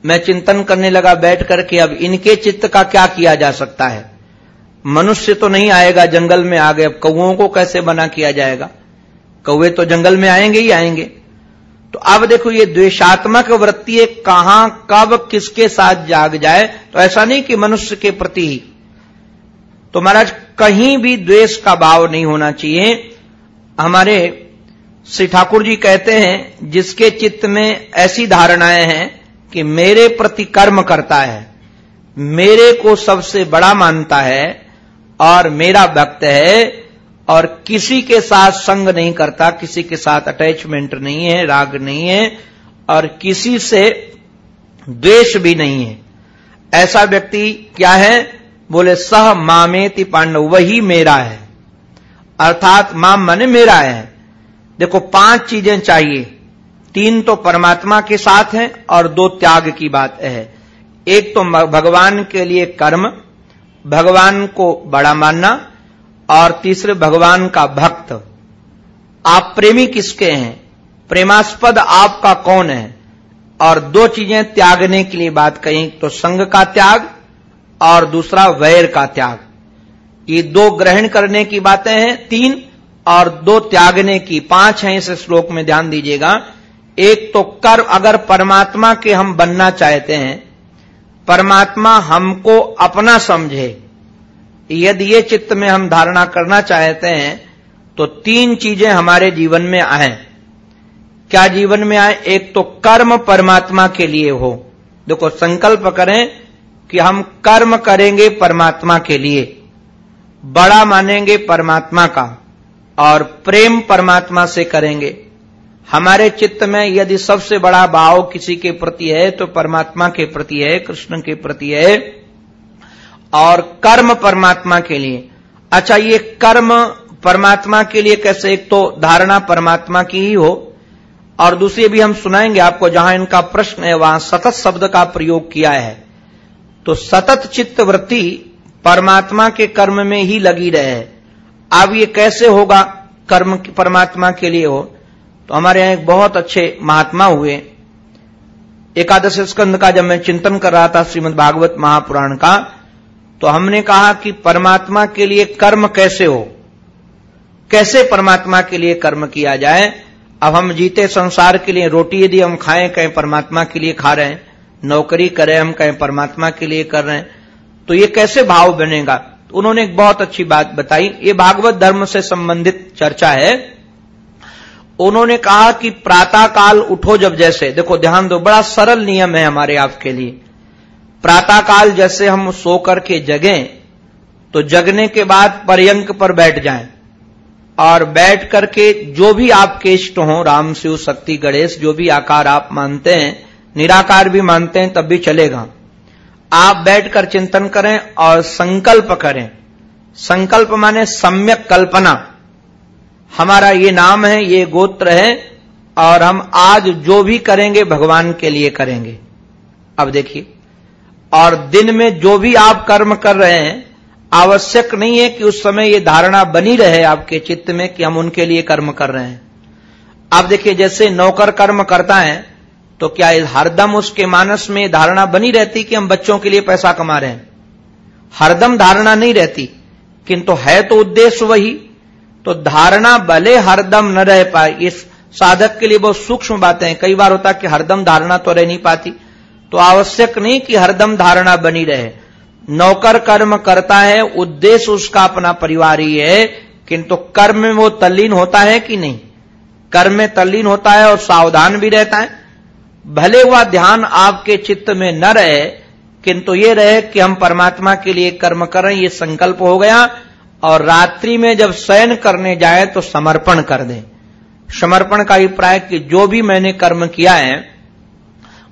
मैं चिंतन करने लगा, बैठ करके अब इनके चित्त का क्या किया जा सकता है? मनुष्य तो नहीं आएगा, जंगल में आ गए, अब कौओं को कैसे बना किया जाएगा? कौए तो जंगल में आएँगे ही आएँगे। तो अब देखो ये द्वेशात्मक वृत्ति कहाँ, कब, किसके साथ जाग जाए तो ऐसा नहीं कि मनुष्य के प्रति ही तो महाराज कहीं भी द्वेष का भाव नहीं होना चाहिए। हमारे श्री ठाकुर जी कहते हैं, जिसके चित्त में ऐसी धारणाएँ हैं कि मेरे प्रति कर्म करता है, मेरे को सबसे बड़ा मानता है और मेरा भक्त है और किसी के साथ संग नहीं करता, किसी के साथ अटैचमेंट नहीं है, राग नहीं है, और किसी से द्वेष भी नहीं है। ऐसा व्यक्ति क्या है? बोले, सह मामेति पांडव, वही मेरा है। अर्थात माम मने मेरा है। देखो, पाँच चीज़ें चाहिए। तीन तो परमात्मा के साथ हैं और दो त्याग की बात है। एक तो भगवान के लिए कर्म, भगवान को बड़ा मानना और तीसरे भगवान का भक्त। आप प्रेमी किसके हैं? प्रेमास्पद आपका कौन है? और दो चीज़ें त्यागने के लिए बात कही तो संघ का त्याग और दूसरा वैर का त्याग। ये दो ग्रहण करने की बातें हैं, तीन और दो त्यागने की। पाँच हैं इस श्लोक में, ध्यान दीजिएगा। एक तो कर अगर परमात्मा के हम बनना चाहते हैं, परमात्मा हमको अपना समझे। यदि ये चित्त में हम धारणा करना चाहते हैं तो तीन चीज़ें हमारे जीवन में आए। क्या जीवन में आए? एक तो कर्म परमात्मा के लिए हो। देखो, संकल्प करें कि हम कर्म करेंगे परमात्मा के लिए। बड़ा मानेंगे परमात्मा का, और प्रेम परमात्मा से करेंगे। हमारे चित्त में यदि सबसे बड़ा भाव किसी के प्रति है तो परमात्मा के प्रति है, कृष्ण के प्रति है। और कर्म परमात्मा के लिए। अच्छा ये कर्म परमात्मा के लिए कैसे? एक तो धारणा परमात्मा की ही हो। और दूसरी भी हम सुनाएँगे आपको, जहाँ इनका प्रश्न है, वहाँ सतत शब्द का प्रयोग किया है। तो सतत चित्त वृत्ति परमात्मा के कर्म में ही लगी रहे। अब ये कैसे होगा कर्म परमात्मा के लिए हो? तो हमारे यहाँ एक बहुत अच्छे महात्मा हुए। एकादश स्कंद का जब मैं चिंतन कर रहा था श्रीमद भागवत महापुराण का तो हमने कहा कि परमात्मा के लिए कर्म कैसे हो? कैसे परमात्मा के लिए कर्म किया जाए? अब हम जीते संसार के लिए रोटी यदि हम खाएँ, कहें परमात्मा के लिए खा रहे हैं, नौकरी करें हम, कहें परमात्मा के लिए कर रहे हैं तो ये कैसे भाव बनेगा? तो उन्होंने एक बहुत अच्छी बात बताई। ये भागवत धर्म से संबंधित चर्चा है। उन्होंने कहा कि प्रातः काल उठो जब जैसे। देखो, ध्यान दो, बड़ा सरल नियम है हमारे आपके लिए। प्रातः काल जैसे हम सो करके जगें तो जगने के बाद पर्यंक पर बैठ जाएँ। और बैठ करके जो भी आपके इष्ट हो, राम, शिव, शक्ति, गणेश, जो भी आकार आप मानते हैं, निराकार भी मानते हैं, तब भी चलेगा। आप बैठकर चिंतन करें और संकल्प करें। संकल्प माने सम्यक कल्पना। हमारा ये नाम है, ये गोत्र है, और हम आज जो भी करेंगे, भगवान के लिए करेंगे। अब देखिए। और दिन में जो भी आप कर्म कर रहे हैं, आवश्यक नहीं है कि उस समय ये धारणा बनी रहे आपके चित्त में कि हम उनके लिए कर्म कर रहे हैं। आप देखिए, जैसे नौकर कर्म करता है तो क्या हरदम उसके मानस में धारणा बनी रहती कि हम बच्चों के लिए पैसा कमा रहे हैं? हरदम धारणा नहीं रहती, किंतु है तो उद्देश्य वही। तो धारणा भले हरदम न रह पाए, इस साधक के लिए बहुत सूक्ष्म बातें हैं। कई बार होता कि हरदम धारणा तो रह नहीं पाती तो आवश्यक नहीं कि हरदम धारणा बनी रहे। नौकर कर्म करता है, उद्देश्य उसका अपना परिवार ही है, किंतु कर्म में वो तल्लीन होता है कि नहीं? कर्म में तल्लीन होता है और सावधान भी रहता है। भले वह ध्यान आपके चित्त में न रहे, किंतु ये रहे कि हम परमात्मा के लिए कर्म कर, ये संकल्प हो गया, और रात्रि में जब शयन करने जाए तो समर्पण कर दें। समर्पण का अभिप्राय कि जो भी मैंने कर्म किया है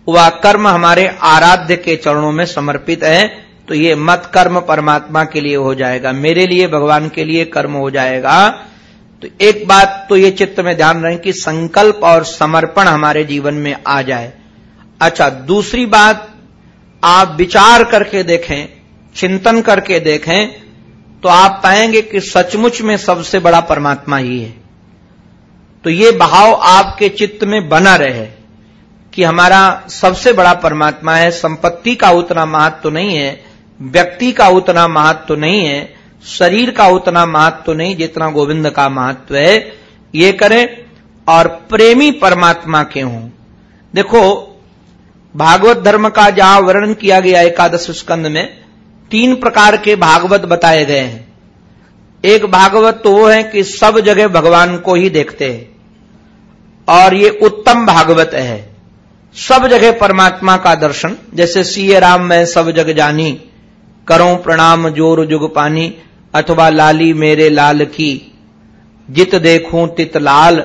वह कर्म हमारे आराध्य के चरणों में समर्पित है तो ये मत कर्म परमात्मा के लिए हो जाएगा। मेरे लिए, भगवान के लिए कर्म हो जाएगा। तो एक बात तो ये चित्त में ध्यान रहे कि संकल्प और समर्पण हमारे जीवन में आ जाए। अच्छा दूसरी बात, आप विचार करके देखें, चिंतन करके देखें तो आप पाएँगे कि सचमुच में सबसे बड़ा परमात्मा ही है। तो ये भाव आपके चित्त में बना रहे। कि हमारा सबसे बड़ा परमात्मा है, संपत्ति का उतना महत्व तो नहीं है, व्यक्ति का उतना महत्व तो नहीं है, शरीर का उतना महत्व तो नहीं जितना गोविंद का महत्व है। ये करें और प्रेमी परमात्मा के हों। देखो, भागवत धर्म का जहाँ वर्णन किया गया एकादश स्कंद में, तीन प्रकार के भागवत बताए गए हैं। एक भागवत तो वो है कि सब जगह भगवान को ही देखते हैं। और ये उत्तम भागवत है। सब जगह परमात्मा का दर्शन, जैसे सीए राम मैं सब जग जानी, करो प्रणाम ज़ोर जुग पानी, अथवा लाली मेरे लाल की। जित देखूँ तित लाल,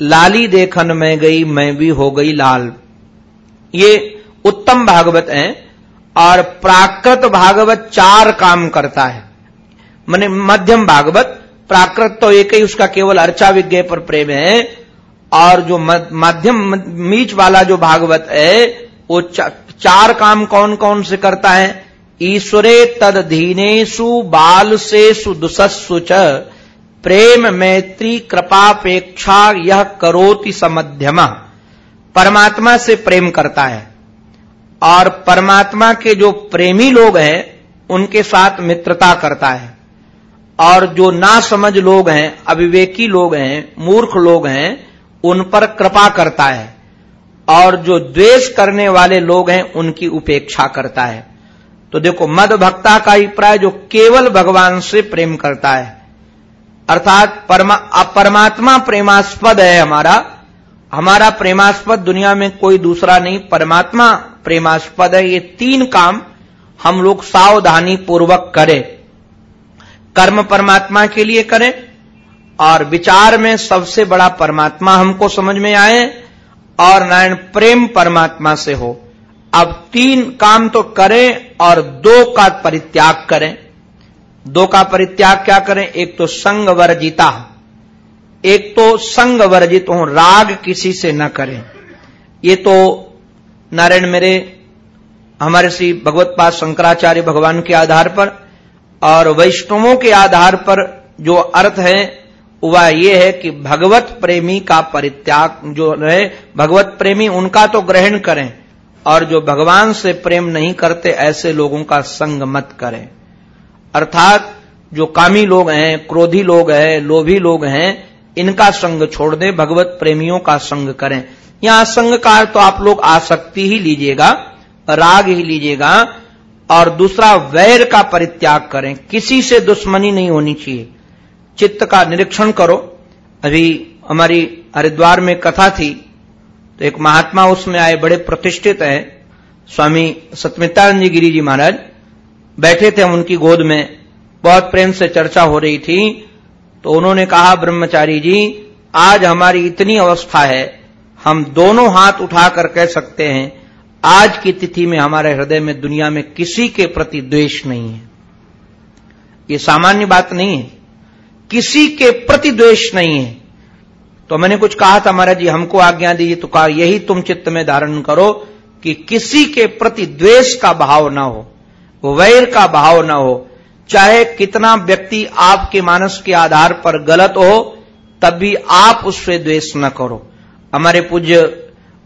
लाली देखन में गई, मैं भी हो गई लाल। ये उत्तम भागवत है, और प्राकृत भागवत चार काम करता है। मैंने मध्यम भागवत, प्राकृत तो एक ही, उसका केवल अर्चा विज्ञ पर प्रेम है और जो मध्यम मीच वाला जो भागवत है, वो चार काम कौन कौन से करता है? ईश्वरे तदधीनेशु बाल से सुदुसस्सु च। प्रेम मैत्री कृपापेक्षा यह करोति समध्यमा। परमात्मा से प्रेम करता है। और परमात्मा के जो प्रेमी लोग हैं, उनके साथ मित्रता करता है। और जो ना समझ लोग हैं, अविवेकी लोग हैं, मूर्ख लोग हैं उन पर कृपा करता है और जो द्वेष करने वाले लोग हैं उनकी उपेक्षा करता है। तो देखो मद भक्ता का अभिप्राय जो केवल भगवान से प्रेम करता है अर्थात परमा, परमात्मा प्रेमास्पद है हमारा। हमारा प्रेमास्पद दुनिया में कोई दूसरा नहीं परमात्मा प्रेमास्पद है। ये तीन काम हम लोग सावधानी पूर्वक करें। कर्म परमात्मा के लिए करें और विचार में सबसे बड़ा परमात्मा हमको समझ में आए और नारायण प्रेम परमात्मा से हो। अब तीन काम तो करें और दो का परित्याग करें। दो का परित्याग क्या करें? एक तो संग वर्जिता एक तो संग वर्जित हो, राग किसी से न करें। ये तो नारायण मेरे, हमारे श्री भगवत पाद शंकराचार्य भगवान के आधार पर और वैष्णवों के आधार पर जो अर्थ है वह ये है कि भगवत प्रेमी का परित्याग जो रहे, भगवत प्रेमी उनका तो ग्रहण करें और जो भगवान से प्रेम नहीं करते, ऐसे लोगों का संग मत करें। अर्थात जो कामी लोग हैं, क्रोधी लोग हैं, लोभी लोग हैं, इनका संग छोड़ दें, भगवत प्रेमियों का संग करें। यहाँ संग का तो आप लोग आसक्ति ही लीजिएगा, राग ही लीजिएगा, और दूसरा वैर का परित्याग करें। किसी से दुश्मनी नहीं होनी चाहिए। चित्त का निरीक्षण करो। अभी हमारी हरिद्वार में कथा थी तो एक महात्मा उसमें आए, बड़े प्रतिष्ठित हैं, स्वामी सतमितानंद जी गिरी जी महाराज। बैठे थे हम उनकी गोद में, बहुत प्रेम से चर्चा हो रही थी तो उन्होंने कहा, ब्रह्मचारी जी, आज हमारी इतनी अवस्था है, हम दोनों हाथ उठाकर कह सकते हैं, आज की तिथि में हमारे हृदय में दुनिया में किसी के प्रति द्वेष नहीं है। ये सामान्य बात नहीं है। किसी के प्रति द्वेष नहीं है। तो मैंने कुछ कहा था महाराज जी, हमको आज्ञा दीजिए तो कहा, यही तुम चित्त में धारण करो कि किसी के प्रति द्वेष का भाव ना हो, वैर का भाव ना हो। चाहे कितना व्यक्ति आपके मानस के आधार पर गलत हो तब भी आप उससे द्वेष न करो। हमारे पूज्य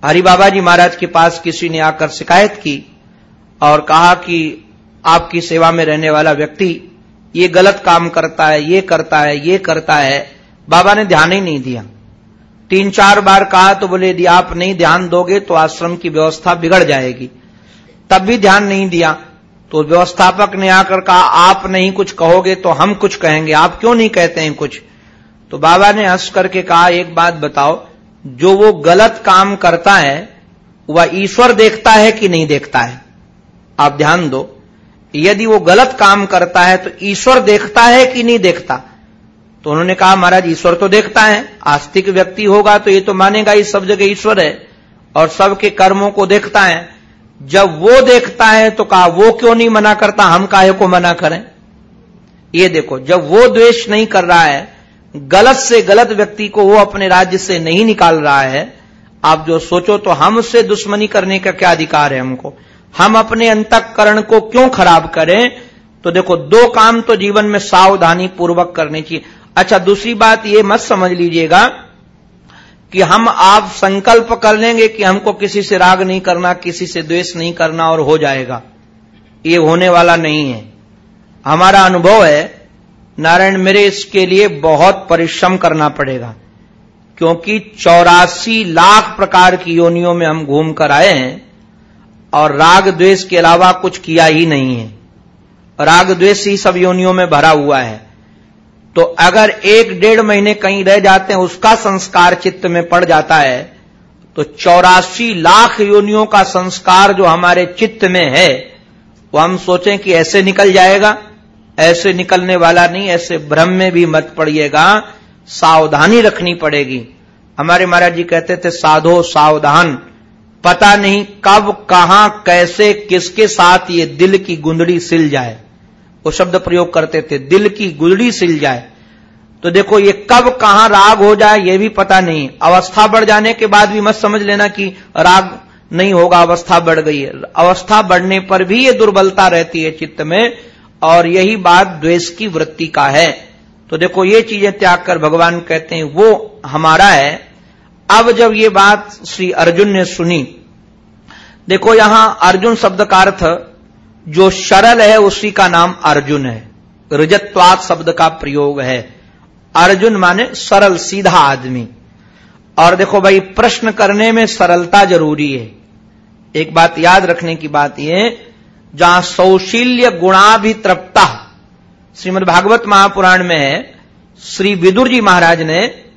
हरिबाबा जी महाराज के पास किसी ने आकर शिकायत की और कहा कि आपकी सेवा में रहने वाला व्यक्ति ये गलत काम करता है, ये करता है, ये करता है। बाबा ने ध्यान ही नहीं दिया। तीन चार बार कहा तो बोले, यदि आप नहीं ध्यान दोगे तो आश्रम की व्यवस्था बिगड़ जाएगी। तब भी ध्यान नहीं दिया। तो व्यवस्थापक ने आकर कहा, आप नहीं कुछ कहोगे तो हम कुछ कहेंगे। आप क्यों नहीं कहते हैं कुछ? तो बाबा ने हंस करके कहा, एक बात बताओ, जो वो गलत काम करता है, वह ईश्वर देखता है कि नहीं देखता है? आप ध्यान दो। यदि वो गलत काम करता है तो ईश्वर देखता है कि नहीं देखता? तो उन्होंने कहा, महाराज, ईश्वर तो देखता है, आस्तिक व्यक्ति होगा तो ये तो मानेगा ही सब जगह ईश्वर है, और सबके कर्मों को देखता है। जब वो देखता है तो कहा, वो क्यों नहीं मना करता? हम काहे को मना करें? ये देखो, जब वो द्वेष नहीं कर रहा है, गलत से गलत व्यक्ति को वो अपने राज्य से नहीं निकाल रहा है, आप जो सोचो तो हमसे दुश्मनी करने का क्या अधिकार है हमको? हम अपने अंतकरण को क्यों खराब करें? तो देखो, दो काम तो जीवन में सावधानी पूर्वक करने चाहिए। अच्छा दूसरी बात ये मत समझ लीजिएगा कि हम आप संकल्प कर लेंगे कि हमको किसी से राग नहीं करना, किसी से द्वेष नहीं करना और हो जाएगा। ये होने वाला नहीं है। हमारा अनुभव है, नारायण, मेरे इसके लिए बहुत परिश्रम करना पड़ेगा। क्योंकि चौरासी लाख प्रकार की योनियों में हम घूम कर आए हैं। और राग द्वेष के अलावा कुछ किया ही नहीं है। राग द्वेष ही सब योनियों में भरा हुआ है। तो अगर एक डेढ़ महीने कहीं रह जाते हैं, उसका संस्कार चित्त में पड़ जाता है तो चौरासी लाख योनियों का संस्कार जो हमारे चित्त में है, वो हम सोचें कि ऐसे निकल जाएगा, ऐसे निकलने वाला नहीं, ऐसे भ्रम में भी मत पड़िएगा, सावधानी रखनी पड़ेगी। हमारे महाराज जी कहते थे, साधो सावधान। पता नहीं कब, कहाँ, कैसे, किसके साथ ये दिल की गुंदड़ी सिल जाए। वो शब्द प्रयोग करते थे, दिल की गुंदड़ी सिल जाए। तो देखो ये कब, कहाँ राग हो जाए, ये भी पता नहीं। अवस्था बढ़ जाने के बाद भी मत समझ लेना कि राग नहीं होगा, अवस्था बढ़ गई है। अवस्था बढ़ने पर भी ये दुर्बलता रहती है चित्त में, और यही बात द्वेष की वृत्ति का है। तो देखो ये चीज़ें त्याग कर भगवान कहते हैं, वो हमारा है अब जब ये बात श्री अर्जुन ने सुनी, देखो यहाँ अर्जुन शब्द का अर्थ जो सरल है उसी का नाम अर्जुन है। रजत्वात शब्द का प्रयोग है। अर्जुन माने सरल, सीधा आदमी। और देखो भाई, प्रश्न करने में सरलता ज़रूरी है। एक बात याद रखने की बात यह जहाँ सौशील्य गुणाभितृप्ता श्रीमद भागवत महापुराण में है, श्री विदुर जी महाराज ने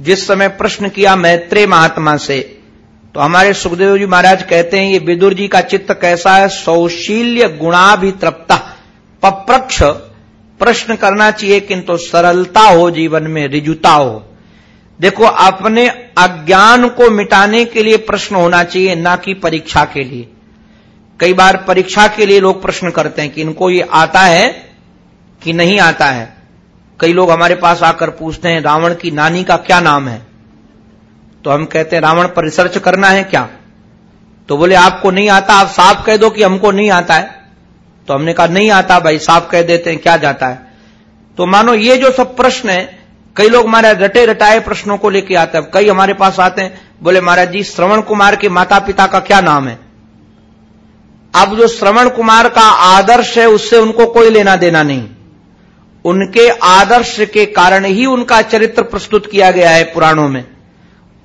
जिस समय प्रश्न किया मैत्रेय महात्मा से तो हमारे सुखदेव जी महाराज कहते हैं, ये विदुर जी का चित्त कैसा है? सौशील्य गुणाभितृप्ता। पप्रक्ष, प्रश्न करना चाहिए, किंतु सरलता हो जीवन में, रिजुता हो। देखो, अपने अज्ञान को मिटाने के लिए प्रश्न होना चाहिए, ना कि परीक्षा के लिए। कई बार परीक्षा के लिए लोग प्रश्न करते हैं कि इनको ये आता है कि नहीं आता है। कई लोग हमारे पास आकर पूछते हैं, रावण की नानी का क्या नाम है? तो हम कहते हैं, रावण पर रिसर्च करना है क्या? तो बोले, आपको नहीं आता, आप साफ़ कह दो कि हमको नहीं आता है। तो हमने कहा, नहीं आता भाई, साफ़ कह देते हैं, क्या जाता है? तो मानो ये जो सब प्रश्न है, कई लोग महाराज रटे रटाए प्रश्नों को लेके आते हैं। कई हमारे पास आते हैं, बोले, महाराज जी, श्रवण कुमार के माता पिता का क्या नाम है? अब जो श्रवण कुमार का आदर्श है, उससे उनको कोई लेना देना नहीं। उनके आदर्श के कारण ही उनका चरित्र प्रस्तुत किया गया है पुराणों में।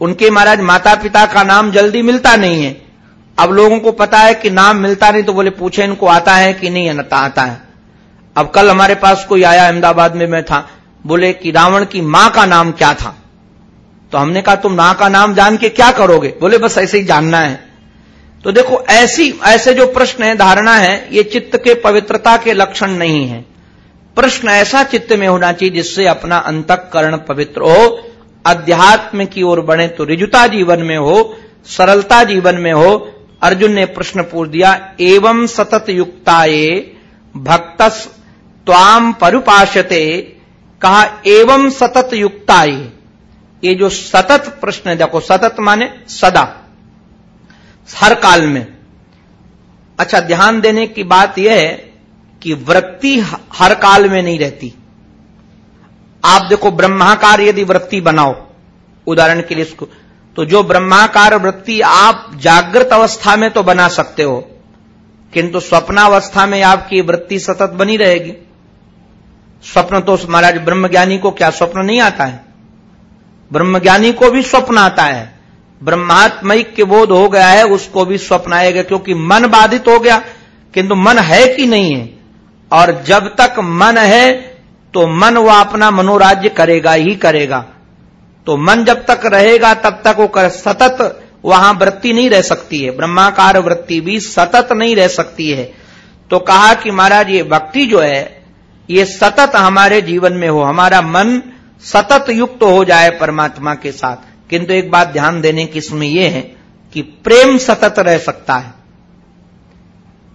उनके महाराज माता पिता का नाम जल्दी मिलता नहीं है। अब लोगों को पता है कि नाम मिलता नहीं तो बोले पूछे इनको आता है कि नहीं आता आता है। अब कल हमारे पास कोई आया, अहमदाबाद में मैं था, बोले कि रावण की माँ का नाम क्या था? तो हमने कहा, तुम माँ का नाम जान के क्या करोगे? बोले, बस ऐसे ही जानना है। तो देखो, ऐसी, ऐसे जो प्रश्न है, धारणा है, ये चित्त के पवित्रता के लक्षण नहीं है। प्रश्न ऐसा चित्त में होना चाहिए जिससे अपना अंतकरण पवित्र हो, अध्यात्म की ओर बढ़े तो रिजुता जीवन में हो, सरलता जीवन में हो। अर्जुन ने प्रश्न पूछ दिया, एवं सतत युक्ताए भक्त त्वाम परुपाशते। कहा, एवं सतत युक्ताए ये जो सतत प्रश्न है, देखो, सतत माने सदा, हर काल में। अच्छा ध्यान देने की बात यह है कि वृत्ति हर काल में नहीं रहती। आप देखो ब्रह्माकार यदि वृत्ति बनाओ, उदाहरण के लिए इसको तो जो ब्रह्माकार वृत्ति आप जागृत अवस्था में तो बना सकते हो, किंतु स्वप्नावस्था में आपकी वृत्ति सतत बनी रहेगी। स्वप्न तो महाराज ब्रह्मज्ञानी को क्या स्वप्न नहीं आता है? ब्रह्मज्ञानी को भी स्वप्न आता है। ब्रह्मात्मिक के बोध हो गया है, उसको भी स्वप्न आएगा, क्योंकि मन बाधित हो गया, किंतु मन है कि नहीं है? और जब तक मन है तो मन वह अपना मनोराज्य करेगा ही करेगा। तो मन जब तक रहेगा तब तक वो कर, सतत वहाँ वृत्ति नहीं रह सकती है। ब्रह्माकार वृत्ति भी सतत नहीं रह सकती है। तो कहा कि महाराज ये भक्ति जो है ये सतत हमारे जीवन में हो। हमारा मन सतत युक्त तो हो जाए परमात्मा के साथ। किंतु एक बात ध्यान देने की इसमें यह है कि प्रेम सतत रह सकता है।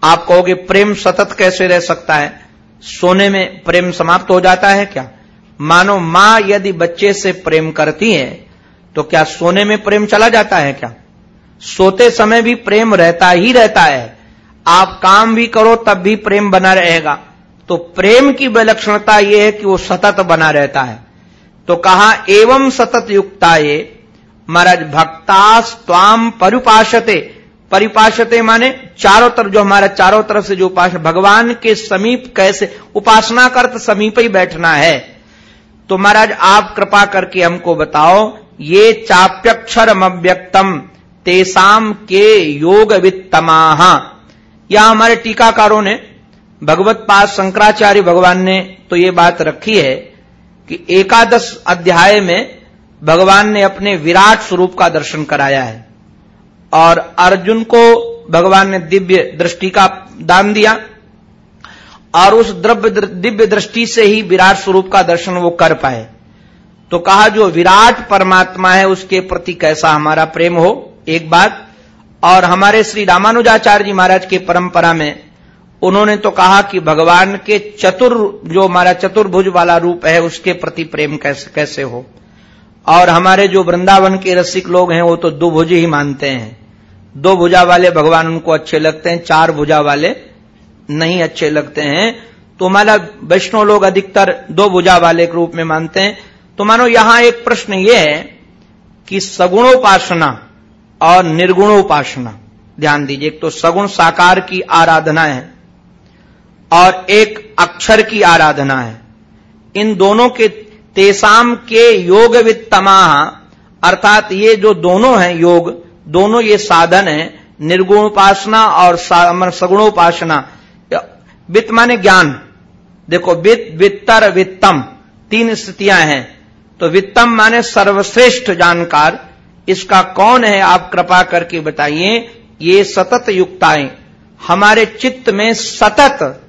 आप कहोगे, प्रेम सतत कैसे रह सकता है? सोने में प्रेम समाप्त हो जाता है क्या? मानो माँ यदि बच्चे से प्रेम करती है तो क्या सोने में प्रेम चला जाता है क्या? सोते समय भी प्रेम रहता ही रहता है। आप काम भी करो, तब भी प्रेम बना रहेगा। तो प्रेम की विलक्षणता यह है कि वो सतत बना रहता है। तो कहा, एवं सतत युक्ता ये महाराज भक्तास त्वाम परिपाशते। परिपाशते माने चारों तरफ़, जो हमारा चारों तरफ़ से जो उपासना, भगवान के समीप कैसे उपासना कर तो समीप ही बैठना है। तो महाराज, आप कृपा करके हमको बताओ, ये चाप्यक्षरम अव्यक्तम तेसाम के योग वित्तमाह या हमारे टीकाकारों ने, भगवत पास शंकराचार्य भगवान ने तो ये बात रखी है कि एकादश अध्याय में भगवान ने अपने विराट स्वरूप का दर्शन कराया है। और अर्जुन को भगवान ने दिव्य दृष्टि का दान दिया और उस द्रव्य दिव्य दृष्टि से ही विराट स्वरूप का दर्शन वो कर पाए। तो कहा, जो विराट परमात्मा है, उसके प्रति कैसा हमारा प्रेम हो? एक बात। और हमारे श्री रामानुजाचार्य जी महाराज की परंपरा में उन्होंने तो कहा कि भगवान के चतुर, जो हमारा चतुर्भुज वाला रूप है, उसके प्रति प्रेम कैसे कैसे हो? और हमारे जो वृंदावन के रसिक लोग हैं, वो तो दुभुज ही मानते हैं। दो भुजा वाले भगवान उनको अच्छे लगते हैं, चार भुजा वाले नहीं अच्छे लगते हैं। तो हमारा वैष्णव लोग अधिकतर दो भुजा वाले के रूप में मानते हैं। तो मानो यहाँ एक प्रश्न यह है कि सगुणोपासना और निर्गुणोपासना, ध्यान दीजिए, एक तो सगुण साकार की आराधना है और एक अक्षर की आराधना है। इन दोनों के तेसाम के योग वित्तमा अर्थात ये जो दोनों हैं योग दोनों ये साधन है निर्गुण उपासना और सगुणोपासना। वित्त माने ज्ञान। देखो, वित्त, वित्तर, वित्तम, तीन स्थितियाँ हैं। तो वित्तम माने सर्वश्रेष्ठ जानकार। इसका कौन है, आप कृपा करके बताइए। ये सतत युक्ताएँ। हमारे चित्त में सतत,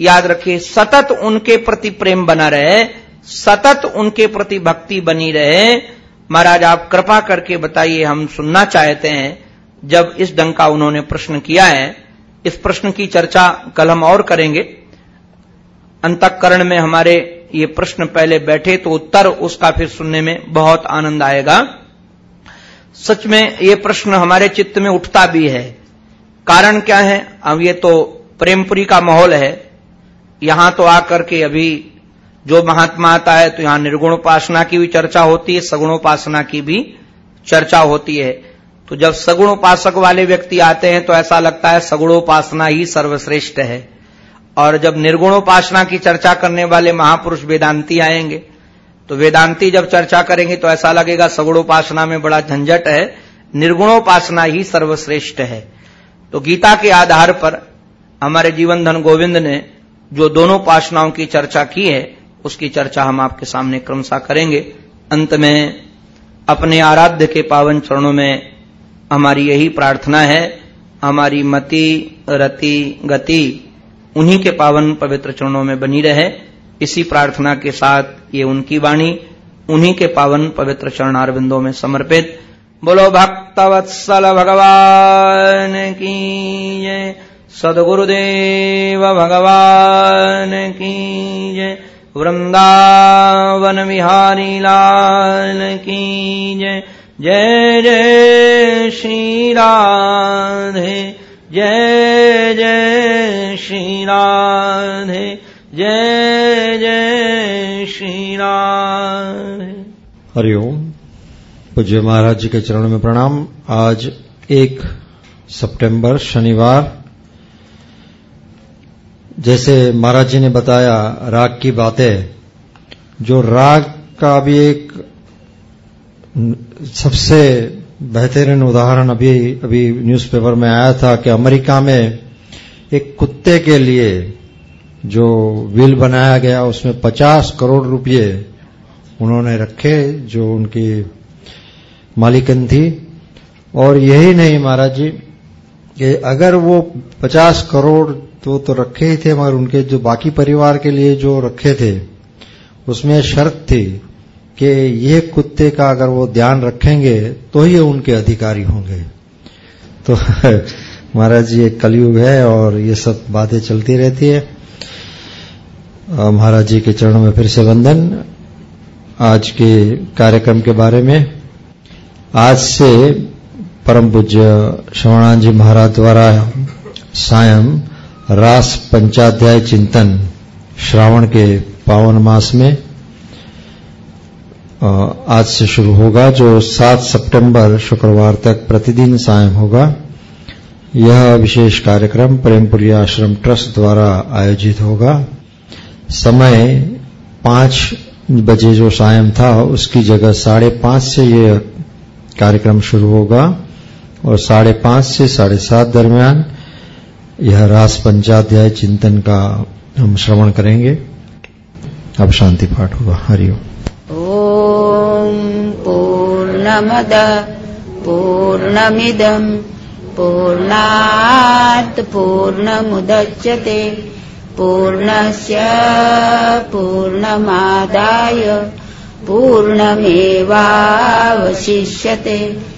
याद रखिए, सतत उनके प्रति प्रेम बना रहे, सतत उनके प्रति भक्ति बनी रहे महाराज, आप कृपा करके बताइए, हम सुनना चाहते हैं, जब इस ढंग का उन्होंने प्रश्न किया है, इस प्रश्न की चर्चा कल हम और करेंगे। अंतकरण में हमारे ये प्रश्न पहले बैठे तो उत्तर उसका फिर सुनने में बहुत आनंद आएगा। सच में ये प्रश्न हमारे चित्त में उठता भी है। कारण क्या है? अब ये तो प्रेमपुरी का माहौल है। यहाँ तो आकर के अभी जो महात्मा आता है तो यहाँ निर्गुण उपासना की भी चर्चा होती है सगुण उपासना की भी चर्चा होती है। तो जब सगुण उपासक वाले व्यक्ति आते हैं तो ऐसा लगता है सगुणोपासना ही सर्वश्रेष्ठ है। और जब निर्गुणोपासना की चर्चा करने वाले महापुरुष वेदांती आएँगे तो वेदांती जब चर्चा करेंगे तो ऐसा लगेगा सगुणोपासना में बड़ा झंझट है, निर्गुणोपासना ही सर्वश्रेष्ठ है। तो गीता के आधार पर हमारे जीवन धन गोविंद ने जो दोनों उपासनाओं की चर्चा की है उसकी चर्चा हम आपके सामने क्रमशः करेंगे। अंत में अपने आराध्य के पावन चरणों में हमारी यही प्रार्थना है, हमारी मति, रति, गति उन्हीं के पावन पवित्र चरणों में बनी रहे। इसी प्रार्थना के साथ ये उनकी वाणी, उन्हीं के पावन पवित्र चरणारविंदों में समर्पित। बोलो भक्तवत्सल भगवान की सदगुरुदेव भगवान की जय। वृंदावन विहारी लाल की जय। जय जय श्री राधे जय जय श्री राधे जय जय श्री राधे हरिओम पूज्य महाराज जी के चरणों में प्रणाम। आज एक सितंबर, शनिवार जैसे महाराज जी ने बताया, राग की बातें, जो राग का भी एक सबसे बेहतरीन उदाहरण अभी अभी न्यूज़पेपर में आया था कि अमेरिका में एक कुत्ते के लिए जो विल बनाया गया, उसमें 50 करोड़ रुपए उन्होंने रखे, जो उनकी मालिकन थी। और यही नहीं, महाराज जी कि अगर वो 50 करोड़ तो तो रखे ही थे, मगर उनके जो बाकी परिवार के लिए जो रखे थे, उसमें शर्त थी कि ये कुत्ते का अगर वो ध्यान रखेंगे तो ही उनके अधिकारी होंगे। तो महाराज जी, एक कलयुग है और ये सब बातें चलती रहती है। महाराज जी के चरणों में फिर से वंदन। आज के कार्यक्रम के बारे में, आज से परम पूज्य श्रवणान जी महाराज द्वारा सायं रास पंचाध्याय चिंतन श्रावण के पावन मास में आज से शुरू होगा, जो 7 सितंबर शुक्रवार तक प्रतिदिन सायं होगा। यह विशेष कार्यक्रम प्रेमपुरी आश्रम ट्रस्ट द्वारा आयोजित होगा। समय पाँच बजे जो सायं था, उसकी जगह साढ़े पाँच से यह कार्यक्रम शुरू होगा। और साढ़े पाँच से साढ़े सात दरमियान यह रास पंचाध्याय चिंतन का हम श्रवण करेंगे। अब शांति पाठ होगा। हरिओम ॐ पूर्णमद पूर्णमिदम् पूर्णात् पूर्णमुदच्यते। पूर्णस्य पूर्णमादाय पूर्णमेवावशिष्यते।